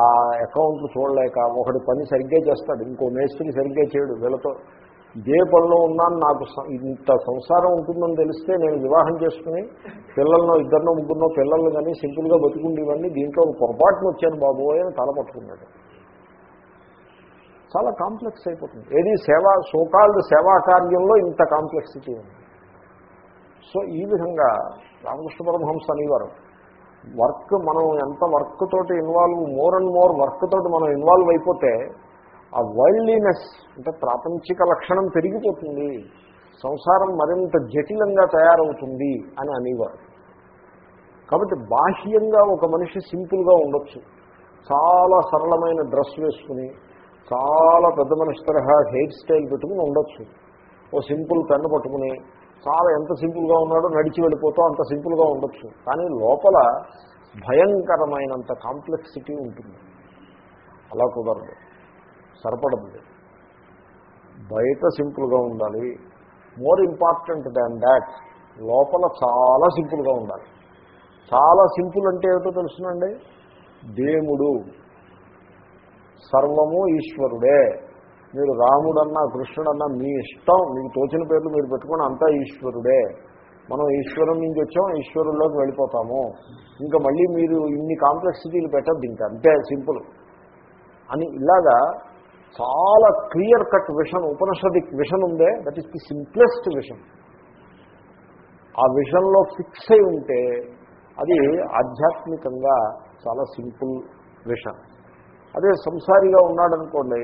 Speaker 1: ఆ అకౌంట్లు చూడలేక ఒకటి పని సరిగ్గా చేస్తాడు ఇంకో మేస్త్రి సరిగ్గా చేయడు వీళ్ళతో. ఇదే పనిలో ఉన్నాను నాకు ఇంత సంసారం ఉంటుందని తెలిస్తే నేను వివాహం చేసుకుని పిల్లలను ఇద్దరినో ముగ్గురునో పిల్లలు కానీ సింపుల్గా బతుకుండేవన్నీ దీంట్లో పొరపాటును పొరపాటున వచ్చాను బాబోయ్ అని తల పట్టుకున్నాడు. చాలా కాంప్లెక్స్ అయిపోతుంది. ఏది సేవా సోకాల్డ్ సేవా కార్యంలో ఇంత కాంప్లెక్సిటీ ఉంది. సో ఈ విధంగా రామకృష్ణ పరమహంస అనేవారు. వర్క్ మనం ఎంత వర్క్ తోటి involve more and more work తోటి మనం ఇన్వాల్వ్ అయిపోతే ఆ వైల్డ్లీనెస్ అంటే ప్రాపంచిక లక్షణం పెరిగిపోతుంది. సంసారం మరింత జటిలంగా తయారవుతుంది అని అనేవారు. కాబట్టి బాహ్యంగా ఒక మనిషి సింపుల్గా ఉండొచ్చు. చాలా సరళమైన డ్రెస్ వేసుకుని చాలా పెద్ద మనిషి తరహా హెయిర్ స్టైల్ పెట్టుకుని ఉండొచ్చు. ఓ సింపుల్ పెన్ను పట్టుకుని చాలా ఎంత సింపుల్గా ఉన్నాడో నడిచి వెళ్ళిపోతూ అంత సింపుల్గా ఉండొచ్చు. కానీ లోపల భయంకరమైనంత కాంప్లెక్సిటీ ఉంటుంది. అలా కుదరదు. సరిపడదు. బయట సింపుల్గా ఉండాలి. మోర్ ఇంపార్టెంట్ దాన్ దాట్ లోపల చాలా సింపుల్గా ఉండాలి. చాలా సింపుల్ అంటే ఏమిటో తెలుసునండి? దేవుడు సర్వము ఈశ్వరుడే. మీరు రాముడన్నా కృష్ణుడన్నా మీ ఇష్టం మీకు తోచిన పేర్లు మీరు పెట్టుకుని అంతా ఈశ్వరుడే. మనం ఈశ్వరం నుంచి వచ్చాం ఈశ్వరుల్లోకి వెళ్ళిపోతాము. ఇంకా మళ్ళీ మీరు ఇన్ని కాంప్లెక్సిటీలు పెట్టద్దు ఇంకా. అంతే సింపుల్. అని ఇలాగా చాలా clear cut vision Upanishadic vision ఉందే. That is the simplest vision ఆ విషన్లో ఫిక్స్ అయి ఉంటే అది ఆధ్యాత్మికంగా చాలా సింపుల్ విషన్. అదే సంసారిగా ఉన్నాడనుకోండి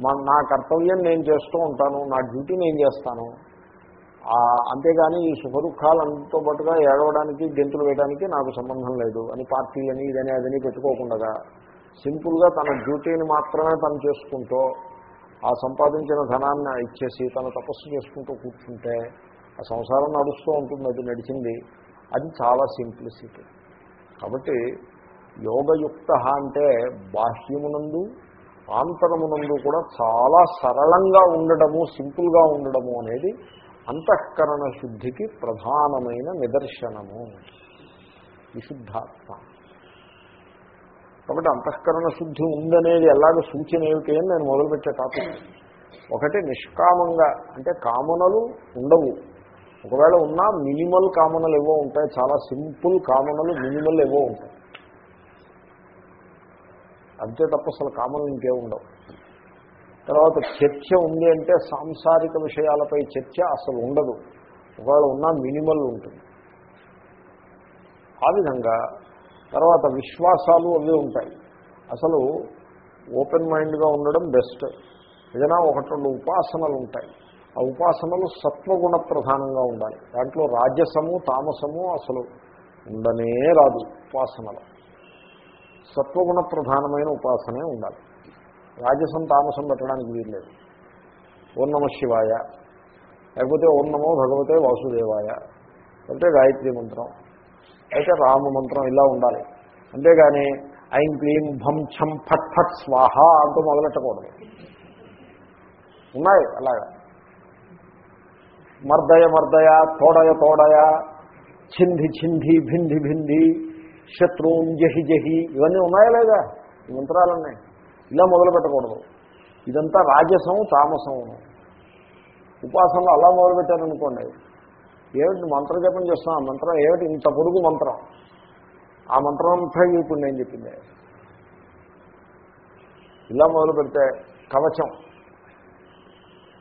Speaker 1: మా నా కర్తవ్యం నేను చేస్తూ ఉంటాను నా డ్యూటీ నేను చేస్తాను. అంతేగాని ఈ సుఖదుఖాలతో పాటుగా ఏడవడానికి గెంతులు వేయడానికి నాకు సంబంధం లేదు. అని పార్టీ అని ఇదని అదని పెట్టుకోకుండా సింపుల్గా తన డ్యూటీని మాత్రమే తను చేసుకుంటూ ఆ సంపాదించిన ధనాన్ని ఇచ్చేసి తను తపస్సు చేసుకుంటూ కూర్చుంటే ఆ సంసారం నడుస్తూ ఉంటుంది అది నడిచింది. అది చాలా సింప్లిసిటీ. కాబట్టి యోగయుక్త అంటే బాహ్యమునందు ఆంతరమునందు కూడా చాలా సరళంగా ఉండడము సింపుల్గా ఉండడము అనేది అంతఃకరణ శుద్ధికి ప్రధానమైన నిదర్శనము. విశుద్ధాత్మ. కాబట్టి అంతఃకరణ శుద్ధి ఉందనేది ఎలాగ సూచన ఏమిటి అని నేను మొదలుపెట్టే టాపిక్. ఒకటి నిష్కామంగా అంటే కామనలు ఉండవు. ఒకవేళ ఉన్నా మినిమల్ కామనలు ఏవో ఉంటాయి చాలా సింపుల్ కామనలు మినిమల్ ఏవో ఉంటాయి. అంతే తప్ప అసలు కామనలు ఇంకే ఉండవు. తర్వాత చర్చ ఉంది అంటే సాంసారిక విషయాలపై చర్చ అసలు ఉండదు. ఒకవేళ ఉన్నా మినిమల్ ఉంటుంది. ఆ విధంగా తర్వాత విశ్వాసాలు అవి ఉంటాయి. అసలు ఓపెన్ మైండ్గా ఉండడం బెస్ట్. ఏదైనా ఒకటి రెండు ఉపాసనలు ఉంటాయి. ఆ ఉపాసనలు సత్వగుణ ప్రధానంగా ఉండాలి. దాంట్లో రాజసము తామసము అసలు ఉండనే రాదు ఉపాసనలు. సత్వగుణ ప్రధానమైన ఉపాసనే ఉండాలి. రాజసం తామసం పెట్టడానికి వీల్లేదు ఓం నమ శివాయ. లేకపోతే ఓం నమో భగవతే వాసుదేవాయ. లేకపోతే గాయత్రి మంత్రం. అయితే రామ మంత్రం ఇలా ఉండాలి. అంతేగాని ఐం క్లీం భం ఛం ఫట్ ఫట్ స్వాహ అంటూ మొదలెట్టకూడదు. ఉన్నాయి అలాగా. మర్దయ మర్దయ తోడయ తోడయ చింధి చింధి భింధి భింధి శత్రువుం జహి జహి ఇవన్నీ ఉన్నాయా లేదా? ఈ మంత్రాలన్నీ. ఇలా మొదలు పెట్టకూడదు ఇదంతా రాజసం తామసం ఉపాసనలు అలా మొదలుపెట్టారనుకోండి ఏమిటి మంత్ర జపం మంత్రం ఏమిటి? ఇంత పొడుగు మంత్రం. ఆ మంత్రం అంతా ఇప్పుడు నేను చెప్పింది. ఇలా మొదలు పెడితే కవచం.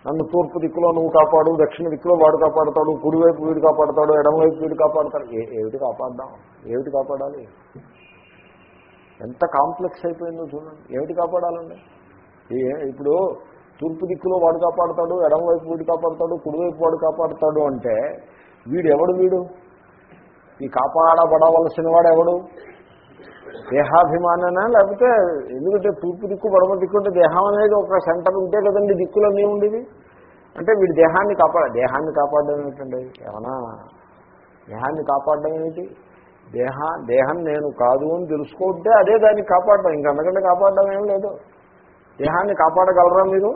Speaker 1: నన్ను తూర్పు దిక్కులో నువ్వు కాపాడు దక్షిణ దిక్కులో వాడు కాపాడుతాడు కుడివైపు వీడు కాపాడుతాడు ఎడమవైపు వీడు కాపాడుతాడు. ఏమిటి కాపాడదాం? ఏమిటి కాపాడాలి? ఎంత కాంప్లెక్స్ అయిపోయిందో చూడండి. ఏమిటి కాపాడాలండి? ఇప్పుడు తూర్పు దిక్కులో వాడు కాపాడుతాడు ఎడమవైపు వీడు కాపాడుతాడు కుడివైపు వాడు కాపాడుతాడు అంటే వీడు ఎవడు వీడు? ఈ కాపాడబడవలసిన వాడు ఎవడు దేహాభిమాననా? లేకపోతే ఎందుకంటే తూర్పు దిక్కు పడమ దిక్కు అంటే దేహం అనేది ఒక సెంటర్ ఉంటే కదండి దిక్కులన్నీ ఉండేది. అంటే వీడి దేహాన్ని కాపాడ దేహాన్ని కాపాడడం ఏమిటండి ఏమన్నా దేహాన్ని కాపాడడం ఏమిటి? దేహ దేహం నేను కాదు అని తెలుసుకుంటే అదే దాన్ని కాపాడడం. ఇంకా అందుకంటే కాపాడడం ఏం లేదు. దేహాన్ని కాపాడగలరా మీరు?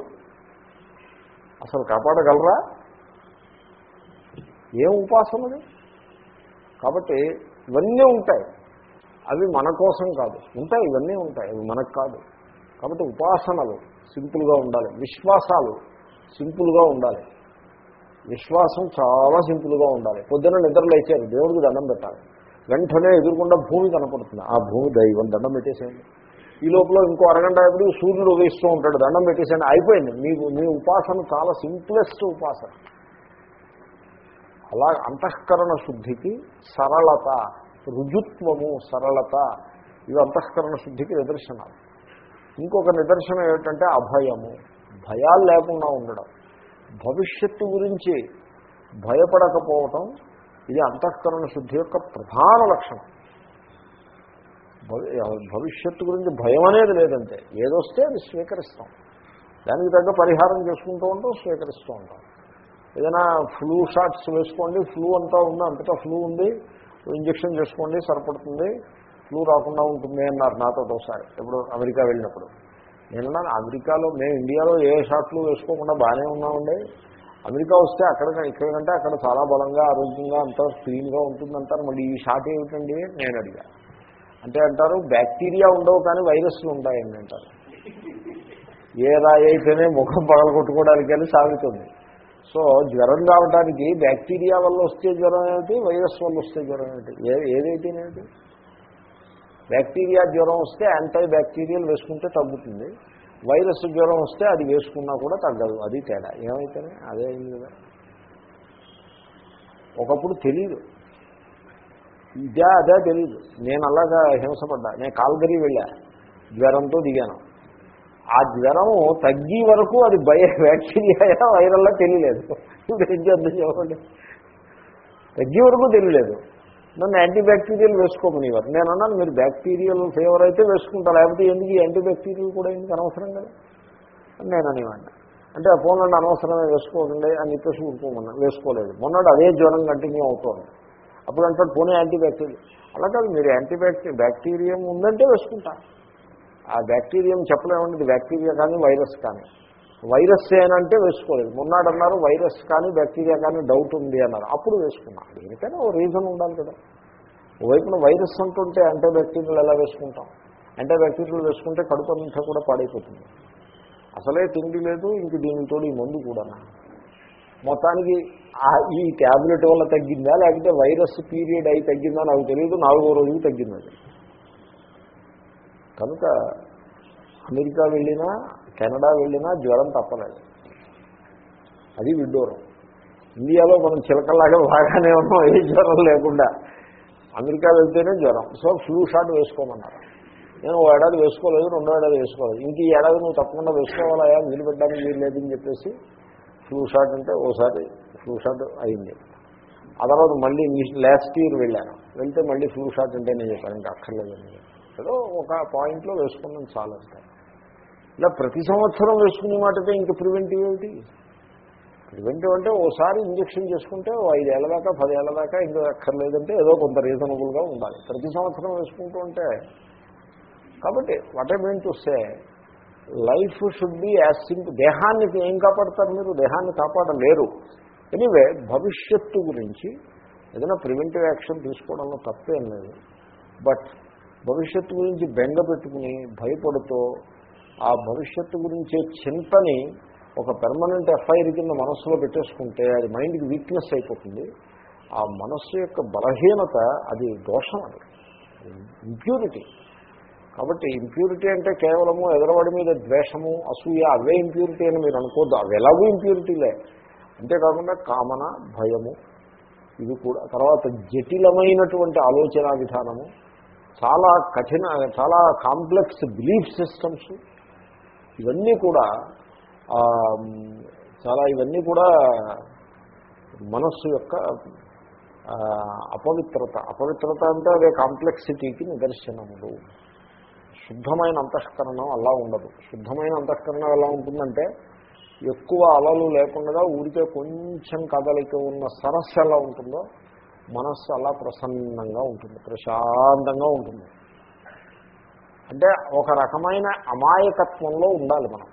Speaker 1: అసలు కాపాడగలరా? ఏం ఉపాసనది కాబట్టి ఇవన్నీ ఉంటాయి. అవి మన కోసం కాదు. ఉంటాయి ఇవన్నీ ఉంటాయి. అవి మనకు కాదు. కాబట్టి ఉపాసనలు సింపుల్గా ఉండాలి. విశ్వాసాలు సింపుల్గా ఉండాలి. విశ్వాసం చాలా సింపుల్గా ఉండాలి. పొద్దున నిద్రలు వేసారు దేవుడికి దండం పెట్టాలి. వెంటనే ఎదురుకుండా భూమి కనపడుతుంది. ఆ భూమి దైవం దండం పెట్టేసేయండి. ఈ లోపల ఇంకో అరగంట ఎప్పుడు సూర్యుడు ఉదయిస్తూ ఉంటాడు దండం పెట్టేసేయండి. అయిపోయింది. మీకు మీ ఉపాసన చాలా సింప్లెస్ట్ ఉపాసన. అలా అంతఃకరణ శుద్ధికి సరళత రుజుత్వము సరళత ఇవి అంతఃకరణ శుద్ధికి నిదర్శనాలు. ఇంకొక నిదర్శనం ఏమిటంటే అభయము. భయాలు లేకుండా ఉండడం. భవిష్యత్తు గురించి భయపడకపోవటం ఇది అంతఃకరణ శుద్ధి యొక్క ప్రధాన లక్షణం. భవిష్యత్తు గురించి భయం అనేది లేదంటే ఏదొస్తే అది స్వీకరిస్తాం. దానికి తగ్గ పరిహారం చేసుకుంటూ ఉంటాం స్వీకరిస్తూ ఉంటాం. ఏదైనా ఫ్లూ షాట్స్ వేసుకోండి ఫ్లూ అంతా ఉంది అంతటా ఫ్లూ ఉంది ఇంజక్షన్ చేసుకోండి సరిపడుతుంది ఫ్లూ రాకుండా ఉంటుంది అన్నారు నాతో ఒకసారి ఎప్పుడు అమెరికా వెళ్ళినప్పుడు. నేను అమెరికాలో మేము ఇండియాలో ఏ షాట్లు వేసుకోకుండా బాగానే ఉన్నామండి. అమెరికా వస్తే అక్కడ ఇక్కడ కంటే అక్కడ చాలా బలంగా ఆరోగ్యంగా అంతా క్లీన్గా ఉంటుందంటారు. మళ్ళీ ఈ షాట్ ఏమిటండి? నేను అడిగా. అంటే అంటారు బ్యాక్టీరియా ఉండవు కానీ వైరస్లు ఉంటాయండి అంటారు. ఏ రాయి అయితేనే ముఖం పగలగొట్టుకోవడానికి కానీ సాగుతుంది. సో జ్వరం రావడానికి బ్యాక్టీరియా వల్ల వస్తే జ్వరం ఏమిటి? వైరస్ వల్ల వస్తే జ్వరం ఏమిటి? ఏ ఏదైతేనేమిటి బ్యాక్టీరియా జ్వరం వస్తే యాంటై బ్యాక్టీరియల్ వేసుకుంటే తగ్గుతుంది. వైరస్ జ్వరం వస్తే అది వేసుకున్నా కూడా తగ్గదు. అది తేడా. ఏమైతేనే? అదే అయింది కదా. ఒకప్పుడు తెలీదు. ఇదే అదే తెలీదు. నేను అలాగా హింసపడ్డా. నేను కాల్గరీ వెళ్ళా. జ్వరంతో దిగాను. ఆ జ్వరం తగ్గి వరకు అది బయ బ్యాక్టీరియా వైరల్లా తెలియలేదు. ఏం చేద్దాం చెప్పండి? తగ్గి వరకు తెలియలేదు. నన్ను యాంటీబ్యాక్టీరియల్ వేసుకోమని వేసుకోమనివారు. నేను అన్నాను మీరు బ్యాక్టీరియల్ ఫీవర్ అయితే వేసుకుంటా లేకపోతే ఎందుకు ఈ యాంటీ బ్యాక్టీరియల్ కూడా ఎందుకు అనవసరం కదా? నేను అనేవాడిని. అంటే ఆ ఫోన్లను అనవసరమే వేసుకోకండి అని చెప్పేసి ఊరుకోమన్నా వేసుకోలేదు. మొన్నటి అదే జ్వరం కంటిన్యూ అవుతోంది. అప్పుడు అంటాడు పోనీ యాంటీబ్యాక్టీరియల్. అలా కాదు మీరు యాంటీబ్యాక్టీ బ్యాక్టీరియం ఉందంటే వేసుకుంటాను ఆ బ్యాక్టీరియం చెప్పలేమండి బ్యాక్టీరియా కానీ వైరస్ కానీ. వైరస్ ఏనంటే వేసుకోలేదు. మొన్నాడు అన్నారు వైరస్ కానీ బ్యాక్టీరియా కానీ డౌట్ ఉంది అన్నారు. అప్పుడు వేసుకున్నా. దేనికైనా ఓ రీజన్ ఉండాలి కదా. ఓవైపున వైరస్ అంటుంటే యాంటీబ్యాక్టీరియల్ ఎలా వేసుకుంటాం? యాంటీబ్యాక్టీరియల్ వేసుకుంటే కడుపు అంతా కూడా పాడైపోతుంది. అసలే తిండి లేదు ఇంక దీనితో ఈ మందు కూడా మొత్తానికి ఈ ట్యాబ్లెట్ వల్ల తగ్గిందా? లేకపోతే వైరస్ పీరియడ్ అయి తగ్గిందా? నాకు తెలియదు నాలుగో రోజుకి తగ్గింది కనుక అమెరికా వెళ్ళినా కెనడా వెళ్ళినా జ్వరం తప్పలేదు. అది విడ్డూరం. ఇండియాలో మనం చిలకల్లాగా బాగానే ఉన్నాం ఏ జ్వరం లేకుండా. అమెరికా వెళ్తేనే జ్వరం. సో ఫ్లూ షాట్ వేసుకోమన్నారు. నేను ఓ ఏడాది వేసుకోలేదు రెండో ఏడాది వేసుకోలేదు. ఇంక ఈ ఏడాది నువ్వు తప్పకుండా వేసుకోవాలా వీలు పెట్టడానికి వీలు లేదని చెప్పేసి ఫ్లూ షాట్ అంటే ఓసారి ఫ్లూ షాట్ అయింది. ఆ తర్వాత మళ్ళీ లాస్ట్ ఇయర్ వెళ్ళాను. వెళ్తే మళ్ళీ ఫ్లూ షాట్ అంటే నేను చెప్పాను ఇంకా అక్కర్లేదని ఏదో ఒక పాయింట్లో వేసుకున్నాం చాలంటే ఇలా ప్రతి సంవత్సరం వేసుకునే మాటతే ఇంక ప్రివెంటివ్ ఏమిటి? ప్రివెంటివ్ అంటే ఓసారి ఇంజక్షన్ చేసుకుంటే ఓ ఐదేళ్ళ దాకా పదేళ్ళ దాకా ఇంకా అక్కర్లేదంటే ఏదో కొంత రీజనబుల్గా ఉండాలి. ప్రతి సంవత్సరం వేసుకుంటూ ఉంటే. కాబట్టి what I mean to life should be as simple దేహాన్ని ఏం కాపాడతారు మీరు? దేహాన్ని కాపాడలేరు. ఎనీవే భవిష్యత్తు గురించి ఏదైనా ప్రివెంటివ్ యాక్షన్ తీసుకోవడంలో తప్పేం లేదు. బట్ భవిష్యత్తు గురించి బెంగ పెట్టుకుని భయపడుతూ ఆ భవిష్యత్తు గురించే చింతని ఒక పెర్మనెంట్ ఎఫ్ఐఆర్ కింద మనస్సులో పెట్టేసుకుంటే అది మైండ్కి వీక్నెస్ అయిపోతుంది. ఆ మనస్సు యొక్క బలహీనత అది దోషం అది. ఇంప్యూరిటీ కాబట్టి ఇంప్యూరిటీ అంటే కేవలము ఎదరవాడి మీద ద్వేషము అసూయ అవే ఇంప్యూరిటీ అని మీరు అనుకోద్దు. అవి ఎలాగూ ఇంప్యూరిటీలే అంతేకాకుండా కామన భయము ఇవి కూడా. తర్వాత జటిలమైనటువంటి ఆలోచన విధానము చాలా కఠిన చాలా కాంప్లెక్స్ బిలీఫ్ సిస్టమ్స్ ఇవన్నీ కూడా చాలా ఇవన్నీ కూడా మనస్సు యొక్క అపవిత్రత. అపవిత్రత అంటే అదే కాంప్లెక్సిటీకి నిదర్శనములు. శుద్ధమైన అంతఃకరణం అలా ఉండదు. శుద్ధమైన అంతఃకరణం ఎలా ఉంటుందంటే ఎక్కువ అలలు లేకుండా ఊరికే కొంచెం కదలిక ఉన్న సరస్సు ఎలా ఉంటుందో మనస్సు అలా ప్రసన్నంగా ఉంటుంది ప్రశాంతంగా ఉంటుంది. అంటే ఒక రకమైన అమాయకత్వంలో ఉండాలి మనం.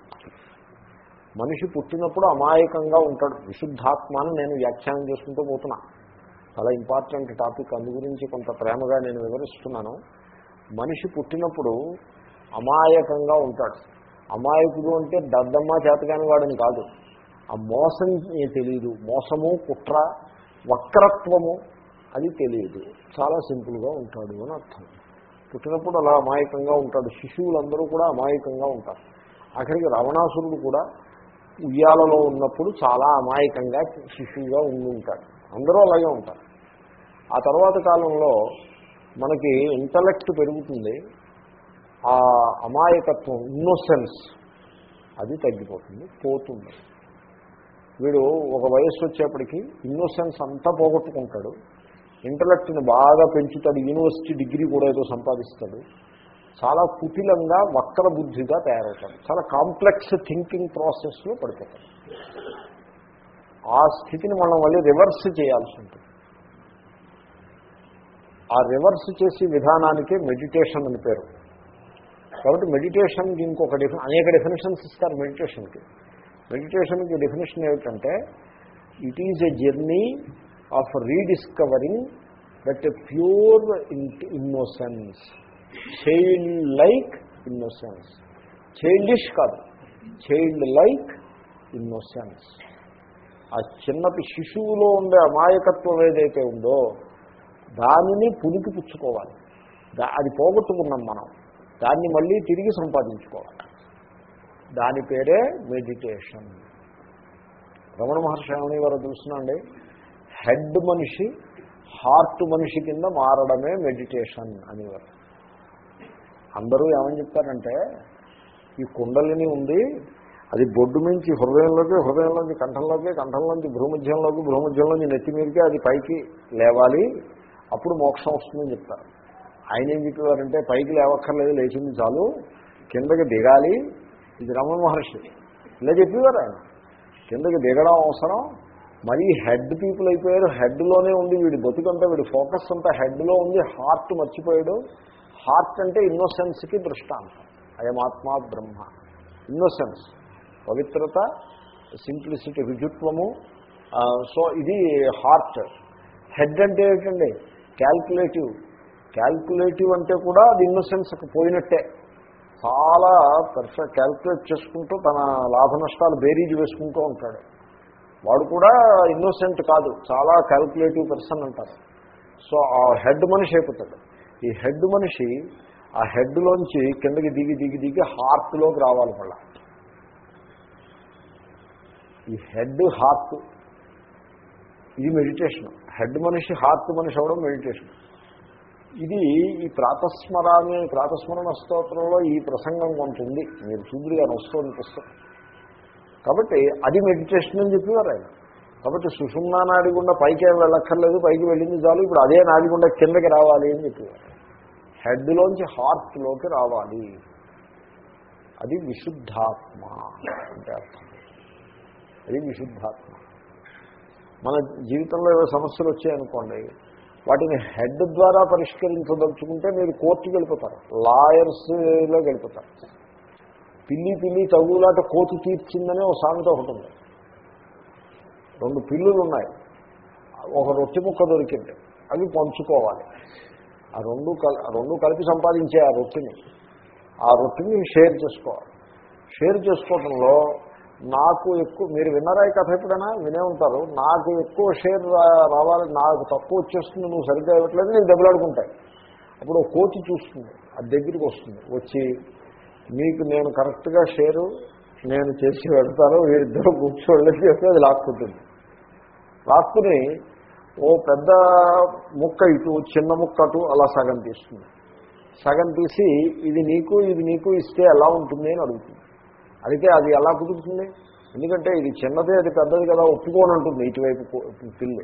Speaker 1: మనిషి పుట్టినప్పుడు అమాయకంగా ఉంటాడు. విశుద్ధాత్మ అని నేను వ్యాఖ్యానం చేసుకుంటూ పోతున్నా. చాలా ఇంపార్టెంట్ టాపిక్. అందు గురించి కొంత ప్రేమగా నేను వివరిస్తున్నాను. మనిషి పుట్టినప్పుడు అమాయకంగా ఉంటాడు. అమాయకుడు అంటే దద్దమ్మ చేతగాని వాడని కాదు. ఆ మోసం తెలియదు. మోసము కుట్ర వక్రత్వము అది తెలియదు. చాలా సింపుల్గా ఉంటాడు అని అర్థం. పుట్టినప్పుడు అలా అమాయకంగా ఉంటాడు. శిశువులందరూ కూడా అమాయకంగా ఉంటారు. ఆఖరికి రావణాసురుడు కూడా ఉయ్యాలలో ఉన్నప్పుడు చాలా అమాయకంగా శిశువుగా ఉండి ఉంటాడు. అందరూ అలాగే ఉంటారు. ఆ తర్వాత కాలంలో మనకి ఇంటలెక్ట్ పెరుగుతుంది. ఆ అమాయకత్వం ఇన్నోసెన్స్ అది తగ్గిపోతుంది పోతుంది. వీడు ఒక వయస్సు వచ్చేప్పటికి ఇన్నోసెన్స్ అంతా పోగొట్టుకుంటాడు. ఇంటలెక్ట్ని బాగా పెంచుతాడు యూనివర్సిటీ డిగ్రీ కూడా ఏదో సంపాదిస్తాడు. చాలా కుటిలంగా వక్ర బుద్ధిగా తయారవుతాడు. చాలా కాంప్లెక్స్ థింకింగ్ ప్రాసెస్లో పడిపోతాడు. ఆ స్థితిని మనం మళ్ళీ రివర్స్ చేయాల్సి ఉంటుంది. ఆ రివర్స్ చేసే విధానానికి మెడిటేషన్ అని పేరు. కాబట్టి మెడిటేషన్కి ఇంకొక డెఫి అనేక డెఫినేషన్స్ ఇస్తారు మెడిటేషన్కి. మెడిటేషన్కి డెఫినేషన్ ఏమిటంటే it is a journey of rediscovering that pure innocence. Child like innocence. Childish కాదు. Child like innocence. ఆ చిన్నపి శిశువులో ఉండే అమాయకత్వం ఏదైతే ఉందో దానిని పులికి పుచ్చుకోవాలి. అది పోగొట్టుకున్నాం మనం. దాన్ని మళ్ళీ తిరిగి సంపాదించుకోవాలి. దాని పేరే మెడిటేషన్. రమణ మహర్షి ఏమని వారు చూస్తున్నాండి హెడ్ మనిషి హార్ట్ మనిషి కింద మారడమే మెడిటేషన్ అనేవారు అందరూ ఏమని చెప్తారంటే ఈ కుండలిని ఉంది అది బొడ్డు నుంచి హృదయంలోకి హృదయంలోంచి కంఠంలోకి కంఠంలోంచి భూమధ్యంలోకి భూమధ్యంలోంచి నెత్తి మీదకి అది పైకి లేవాలి అప్పుడు మోక్షం వస్తుందని చెప్తారు. ఆయన ఏం చెప్పేవారంటే పైకి లేవక్కర్లేదు లేచింది చాలు కిందకి దిగాలి ఇది రమణ మహర్షి. ఇలా చెప్పేవారు ఆయన. కిందకి దిగడం అవసరం మరీ హెడ్ పీపుల్ అయిపోయారు. హెడ్లోనే ఉంది వీడి బతుకంతా వీడి ఫోకస్ అంతా హెడ్లో ఉంది. హార్ట్ మర్చిపోయాడు. హార్ట్ అంటే ఇన్నోసెన్స్కి దృష్టాంతం. ఆత్మా బ్రహ్మ. ఇన్నోసెన్స్. పవిత్రత సింప్లిసిటీ రుజుత్వము సో ఇది హార్ట్. హెడ్ అంటే ఏంటండి? క్యాల్కులేటివ్. క్యాల్కులేటివ్ అంటే కూడా అది ఇన్నోసెన్స్కి పోయినట్టే. చాలా పర్ఫెక్ట్ క్యాల్కులేట్ చేసుకుంటూ తన లాభ నష్టాలు బేరీజ్ వేసుకుంటూ ఉంటాడు. వాడు కూడా ఇన్నోసెంట్ కాదు. చాలా క్యాల్కులేటివ్ పర్సన్ అంటారు. సో ఆ హెడ్ మనిషి అయిపోతాడు. ఈ హెడ్ మనిషి ఆ హెడ్లోంచి కిందకి దిగి దిగి దిగి హార్ట్లోకి రావాలి మళ్ళా. ఈ హెడ్ హార్ట్ ఇది మెడిటేషన్ హెడ్ మనిషి హార్ట్ మనిషి అవడం మెడిటేషన్ ఇది ఈ ప్రాతస్మరాన్ని ప్రాతస్మరణ స్తోత్రంలో ఈ ప్రసంగం ఉంటుంది మీరు చూదురుగా వస్తుంది పుస్తకం. కాబట్టి అది మెడిటేషన్ అని చెప్పేవారు ఆయన. కాబట్టి సుషుమ్నా నాడిగుండా పైకి ఏం వెళ్ళక్కర్లేదు పైకి వెళ్ళింది చాలు ఇప్పుడు అదే నాడిగుండా కిందకి రావాలి అని చెప్పేవారు. హెడ్లోంచి హార్ట్లోకి రావాలి. అది విశుద్ధాత్మ అంటే అర్థం. అది విశుద్ధాత్మ. మన జీవితంలో ఏవో సమస్యలు వచ్చాయనుకోండి వాటిని హెడ్ ద్వారా పరిష్కరించదలుచుకుంటే మీరు కోర్టుకి వెళ్ళిపోతారు లాయర్స్లో వెళ్ళిపోతారు. పిల్లి పిల్లి తగులాట కోతి తీర్చిందనే ఒక సామెత ఒకటి ఉంది. రెండు పిల్లులు ఉన్నాయి ఒక రొట్టె ముక్క దొరికింది. అవి పంచుకోవాలి. ఆ రెండు కల్ రెండు కలిపి సంపాదించే ఆ రొట్టెని. ఆ రొట్టెని షేర్ చేసుకోవాలి. షేర్ చేసుకోవడంలో నాకు ఎక్కువ మీరు విన్నారా ఈ కథ ఎప్పుడైనా? వినే ఉంటారు. నాకు ఎక్కువ షేర్ రావాలి నాకు తక్కువ వచ్చేస్తుంది నువ్వు సరిగ్గా ఇవ్వట్లేదు నేను దెబ్బలాడుకుంటాయి. అప్పుడు కోతి చూస్తుంది. అది దగ్గరికి వస్తుంది. వచ్చి మీకు నేను కరెక్ట్గా షేరు నేను చేసి పెడతాను వీరిద్దరూ కూర్చోళ్ళకి చెప్పి అది లాక్కుంటుంది. లాక్కుని ఓ పెద్ద ముక్క ఇటు చిన్న ముక్క అటు అలా సగం తీస్తుంది. సగం తీసి ఇది నీకు ఇది నీకు ఇస్తే ఎలా ఉంటుంది అని అడుగుతుంది. అడిగితే అది ఎలా కుదురుతుంది? ఎందుకంటే ఇది చిన్నదే అది పెద్దది కదా ఒప్పుకోని ఉంటుంది ఇటువైపు పిల్లి.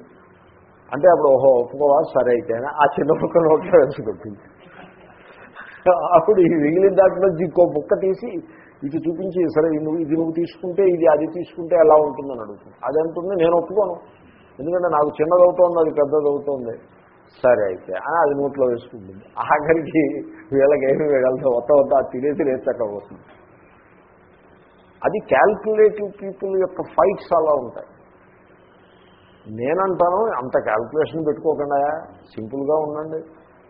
Speaker 1: అంటే అప్పుడు ఓహో ఒప్పుకోవా? సరే అయితే ఆ చిన్న ముక్క నోట్లో వేసుకుంటుంది. అప్పుడు ఈ మిగిలిన దాంట్లో ఇంకో బుక్క తీసి ఇది చూపించి సరే నువ్వు ఇది నువ్వు తీసుకుంటే ఇది అది తీసుకుంటే ఎలా ఉంటుందని అడుగుతుంది. అది అంటుంది నేను ఒప్పుకోను. ఎందుకంటే నాకు చిన్నదవుతోంది అది పెద్దదవుతోంది. సరే అయితే అని అది నోట్లో వేసుకుంటుంది. ఆఖరికి వీళ్ళకేమి వీళ్ళతో వద్ద వద్ద అది తినేసి లేచకపోతుంది. అది క్యాల్కులేటివ్ పీపుల్ యొక్క ఫైట్స్ అలా ఉంటాయి. నేనంటాను అంత క్యాల్కులేషన్ పెట్టుకోకుండా సింపుల్గా ఉండండి.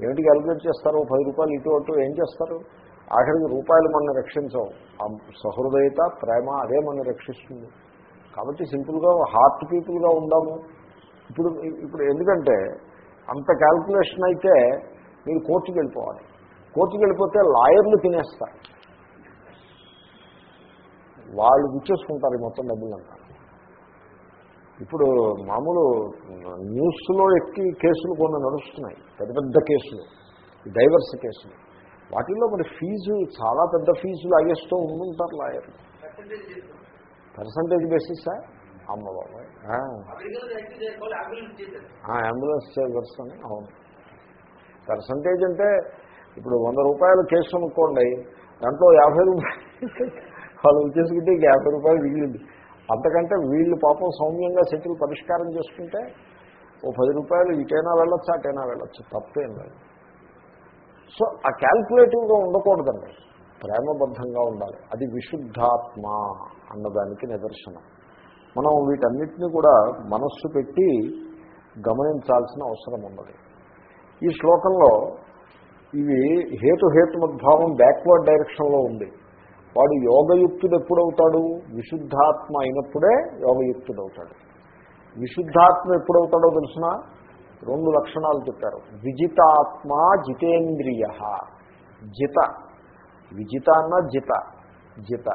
Speaker 1: ఏమిటి క్యాల్కులేట్ చేస్తారు? పది రూపాయలు ఇటు అటు ఏం చేస్తారు? ఆఖరికి రూపాయలు మనం రక్షించవు. ఆ సహృదయత ప్రేమ అదే మనం రక్షిస్తుంది. కాబట్టి సింపుల్గా హార్ట్ పీపుల్గా ఉందాము. ఇప్పుడు ఇప్పుడు ఎందుకంటే అంత క్యాల్కులేషన్ అయితే మీరు కోర్టుకి వెళ్ళిపోవాలి. కోర్టుకి వెళ్ళిపోతే లాయర్లు తినేస్తారు. వాళ్ళు గుచ్చేసుకుంటారు మొత్తం డబ్బులంతా. ఇప్పుడు మామూలు న్యూస్లో ఎక్కి కేసులు కొన్ని నడుస్తున్నాయి. పెద్ద పెద్ద కేసులు డైవర్స్ కేసులు. వాటిల్లో మరి ఫీజు చాలా పెద్ద ఫీజు లాగేస్తూ ఉండుంటారు లాయర్ పర్సంటేజ్ బేసిసా అమ్మ బాబాయ్. అంబులెన్స్ డ్రైవర్స్ అని అవును. పర్సంటేజ్ అంటే ఇప్పుడు వంద రూపాయల కేసు అనుకోండి దాంట్లో యాభై రూపాయలు వాళ్ళు వచ్చేసుకుంటే యాభై రూపాయలు మిగిలింది. అంతకంటే వీళ్ళు పాపం సౌమ్యంగా సెటిల్ పరిష్కారం చేసుకుంటే ఓ పది రూపాయలు ఇటైనా వెళ్ళొచ్చు అటైనా వెళ్ళొచ్చు. తప్పేం లేదు. సో ఆ క్యాల్కులేటివ్గా ఉండకూడదండి. ప్రేమబద్ధంగా ఉండాలి. అది విశుద్ధాత్మ అన్నదానికి నిదర్శనం. మనం వీటన్నిటిని కూడా మనస్సు పెట్టి గమనించాల్సిన అవసరం ఉన్నది. ఈ శ్లోకంలో ఇవి హేతుహేతుమద్భావం బ్యాక్వర్డ్ డైరెక్షన్లో ఉంది. వాడు యోగయుక్తుడు ఎప్పుడవుతాడు విశుద్ధాత్మ అయినప్పుడే యోగయుక్తుడవుతాడు. విశుద్ధాత్మ ఎప్పుడవుతాడో తెలిసిన? రెండు లక్షణాలు చెప్పారు. విజితాత్మ జితేంద్రియ. జిత. విజిత అన్న జిత. జిత.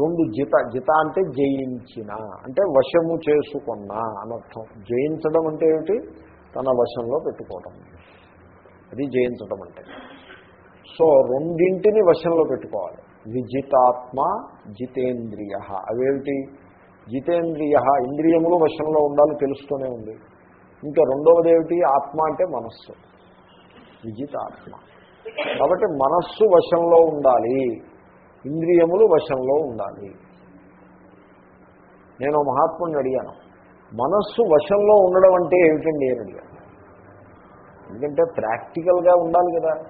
Speaker 1: రెండు జిత. జిత అంటే జయించిన. అంటే వశము చేసుకున్న అనర్థం. జయించడం అంటే ఏమిటి? తన వశంలో పెట్టుకోవడం. అది జయించడం అంటే. సో రెండింటిని వశంలో పెట్టుకోవాలి. విజితాత్మ జితేంద్రియ. అవేమిటి? జితేంద్రియ ఇంద్రియములు వశంలో ఉండాలి తెలుస్తూనే ఉంది. ఇంకా రెండవది ఏమిటి? ఆత్మ అంటే మనస్సు. విజితాత్మ. కాబట్టి మనస్సు వశంలో ఉండాలి. ఇంద్రియములు వశంలో ఉండాలి. నేను మహాత్ముని అడిగాను. మనస్సు వశంలో ఉండడం అంటే ఏమిటండి అని అడిగాను. ఎందుకంటే ప్రాక్టికల్గా ఉండాలి కదా.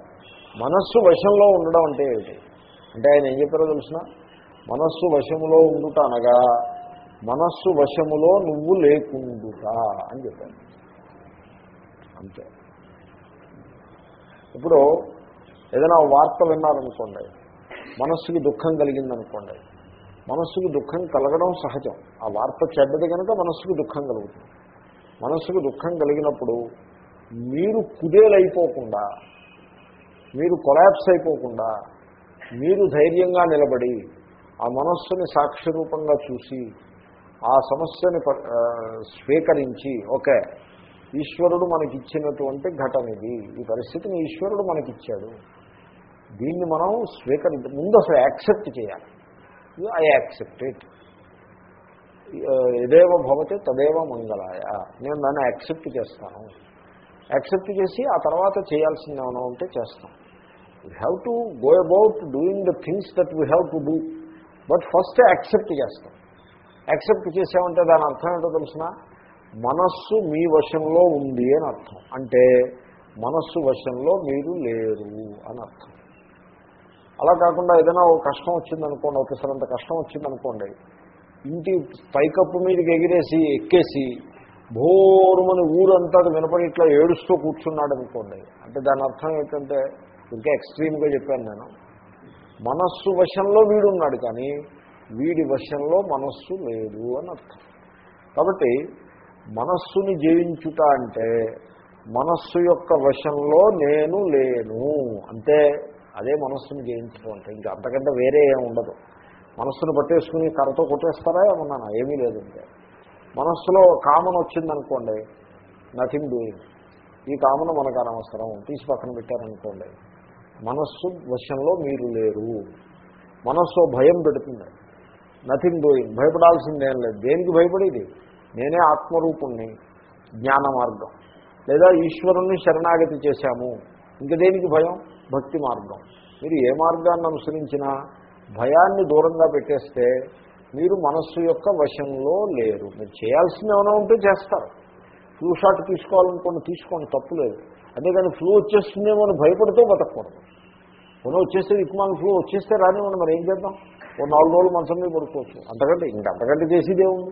Speaker 1: మనస్సు వశంలో ఉండడం అంటే ఏమిటి? అంటే ఆయన ఏం చెప్పారో తెలుసిన? మనస్సు వశములో ఉండుట అనగా మనస్సు వశములో నువ్వు లేకుండుట అని చెప్పాను అంతే. ఇప్పుడు ఏదైనా వార్త విన్నారనుకోండి మనస్సుకి దుఃఖం కలిగిందనుకోండి మనస్సుకు దుఃఖం కలగడం సహజం. ఆ వార్త చెడ్డది కనుక మనస్సుకు దుఃఖం కలుగుతుంది. మనస్సుకు దుఃఖం కలిగినప్పుడు మీరు కుదేలైపోకుండా మీరు కొలాప్స్ అయిపోకుండా మీరు ధైర్యంగా నిలబడి ఆ మనస్సుని సాక్షిరూపంగా చూసి ఆ సమస్యని ప- స్వీకరించి ఓకే ఈశ్వరుడు మనకిచ్చినటువంటి ఘటన ఇది. ఈ పరిస్థితిని ఈశ్వరుడు మనకిచ్చాడు. దీన్ని మనం స్వీకరించ ముందు అసలు యాక్సెప్ట్ చేయాలి. I accept it. ఏదేవ భవతే తదేవ మంగళాయ. నేను దాన్ని యాక్సెప్ట్ చేస్తాను. యాక్సెప్ట్ చేసి ఆ తర్వాత చేయాల్సింది ఏమైనా ఉంటే చేస్తాం. We have to go about doing the things that we have to do but first accept చేస్తాం. యాక్సెప్ట్ చేసామంటే దాని అర్థం ఏంటో తెలిసిన? మనస్సు మీ వశంలో ఉంది అని అర్థం. అంటే మనస్సు వశంలో మీరు లేరు అని అర్థం. అలా కాకుండా ఏదైనా ఒక కష్టం వచ్చిందనుకోండి అంత కష్టం వచ్చిందనుకోండి ఇంటి పైకప్పు మీదకి ఎగిరేసి ఎక్కేసి భోరుమని ఊరంతా వినపడి ఇట్లా ఏడుస్తూ కూర్చున్నాడు అనుకోండి అంటే దాని అర్థం ఏంటంటే ఇంకా ఎక్స్ట్రీమ్గా చెప్పాను నేను. మనస్సు వశంలో వీడున్నాడు కానీ వీడి వశంలో మనస్సు లేదు అని అర్థం. కాబట్టి మనస్సుని జయించుట అంటే మనస్సు యొక్క వశంలో నేను లేను అంతే అదే మనస్సుని జయించడం అంటే. ఇంకా అంతకంటే వేరే ఏమి ఉండదు. మనస్సును పట్టేసుకుని కర్రతో కొట్టేస్తారా ఏమన్నానా? ఏమీ లేదంటే. మనస్సులో కామన్ వచ్చిందనుకోండి నథింగ్ డూయింగ్ ఈ కామన్ మనకు అనవసరం. తీసి పక్కన పెట్టారనుకోండి మనస్సు వశంలో మీరు లేరు. మనస్సు భయం పెడుతుంది. నథింగ్ డూయింగ్ భయపడాల్సిందేం లేదు. దేనికి భయపడేది? నేనే ఆత్మరూపుణ్ణి జ్ఞాన మార్గం లేదా ఈశ్వరుణ్ణి శరణాగతి చేశాము. ఇంక దేనికి భయం? భక్తి మార్గం. మీరు ఏ మార్గాన్ని అనుసరించినా భయాన్ని దూరంగా పెట్టేస్తే మీరు మనస్సు యొక్క వశంలో లేరు. మీరు చేయాల్సింది ఏమైనా ఉంటే చేస్తారు. ఫ్లూ షాట్ తీసుకోవాలనుకోండి తీసుకోండి తప్పులేదు. అంతేకాని ఫ్లూ వచ్చేస్తుందేమో అని భయపడుతూ బతకూడదు. మనం వచ్చేస్తే ఇక్మాన్ ఫ్లూ వచ్చేస్తే రానివ్వండి మరి ఏం చేద్దాం? ఓ నాలుగు రోజులు మంచం మీద పడుకోవచ్చు. అంతకంటే ఇంక అంతకంటే చేసేదే ఉంది.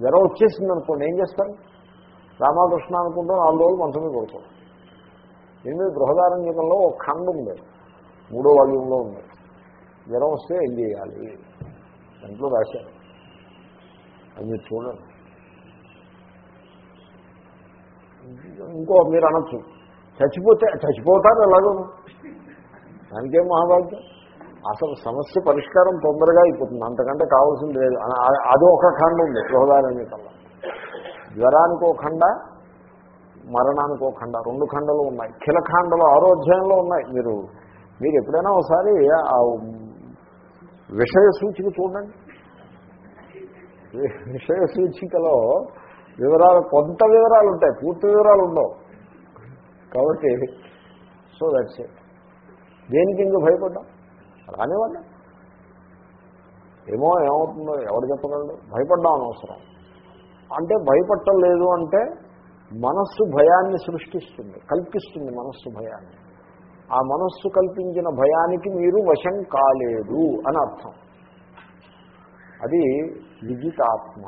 Speaker 1: జ్వరం వచ్చేసింది అనుకోండి ఏం చేస్తాను రామకృష్ణ అనుకుంటూ నాలుగు రోజులు మంచం మీద పడుకోవచ్చు ఎనిమిది బృహదారంజకంలో ఒక ఖండం ఉంది. మూడో వాల్యూంలో ఉంది. జ్వరం వస్తే ఏం చేయాలి? దాంట్లో రాశారు. అది మీరు చూడండి. ఇంకో మీరు అనొచ్చు. చచ్చిపోతే చచ్చిపోతారు ఎలాగో దానికేం మహాభాగ్యం? అసలు సమస్య పరిష్కారం తొందరగా అయిపోతుంది. అంతకంటే కావాల్సింది లేదు. అది ఒక ఖండ ఉంది బృహదారణ్య కల్లా జ్వరానికి ఒక ఖండ మరణానికి ఒక ఖండ రెండు ఖండలు ఉన్నాయి. ఖిలఖాండలు ఆరో ఉన్నాయి. మీరు మీరు ఎప్పుడైనా ఒకసారి ఆ విషయ సూచిక చూడండి. విషయ సూచికలో వివరాలు కొంత వివరాలు ఉంటాయి పూర్తి వివరాలు ఉండవు కాబట్టి సో దట్స్ ఇట్ దేనికి ఇంక భయపడ్డాం? రానివ్వండి. ఏమో ఏమవుతుందో ఎవరు చెప్పగలడు? భయపడ్డాం అనవసరం. అంటే భయపడటం లేదు అంటే మనస్సు భయాన్ని సృష్టిస్తుంది కల్పిస్తుంది మనస్సు భయాన్ని. ఆ మనస్సు కల్పించిన భయానికి మీరు వశం కాలేదు అని అర్థం. అది విజితాత్మ.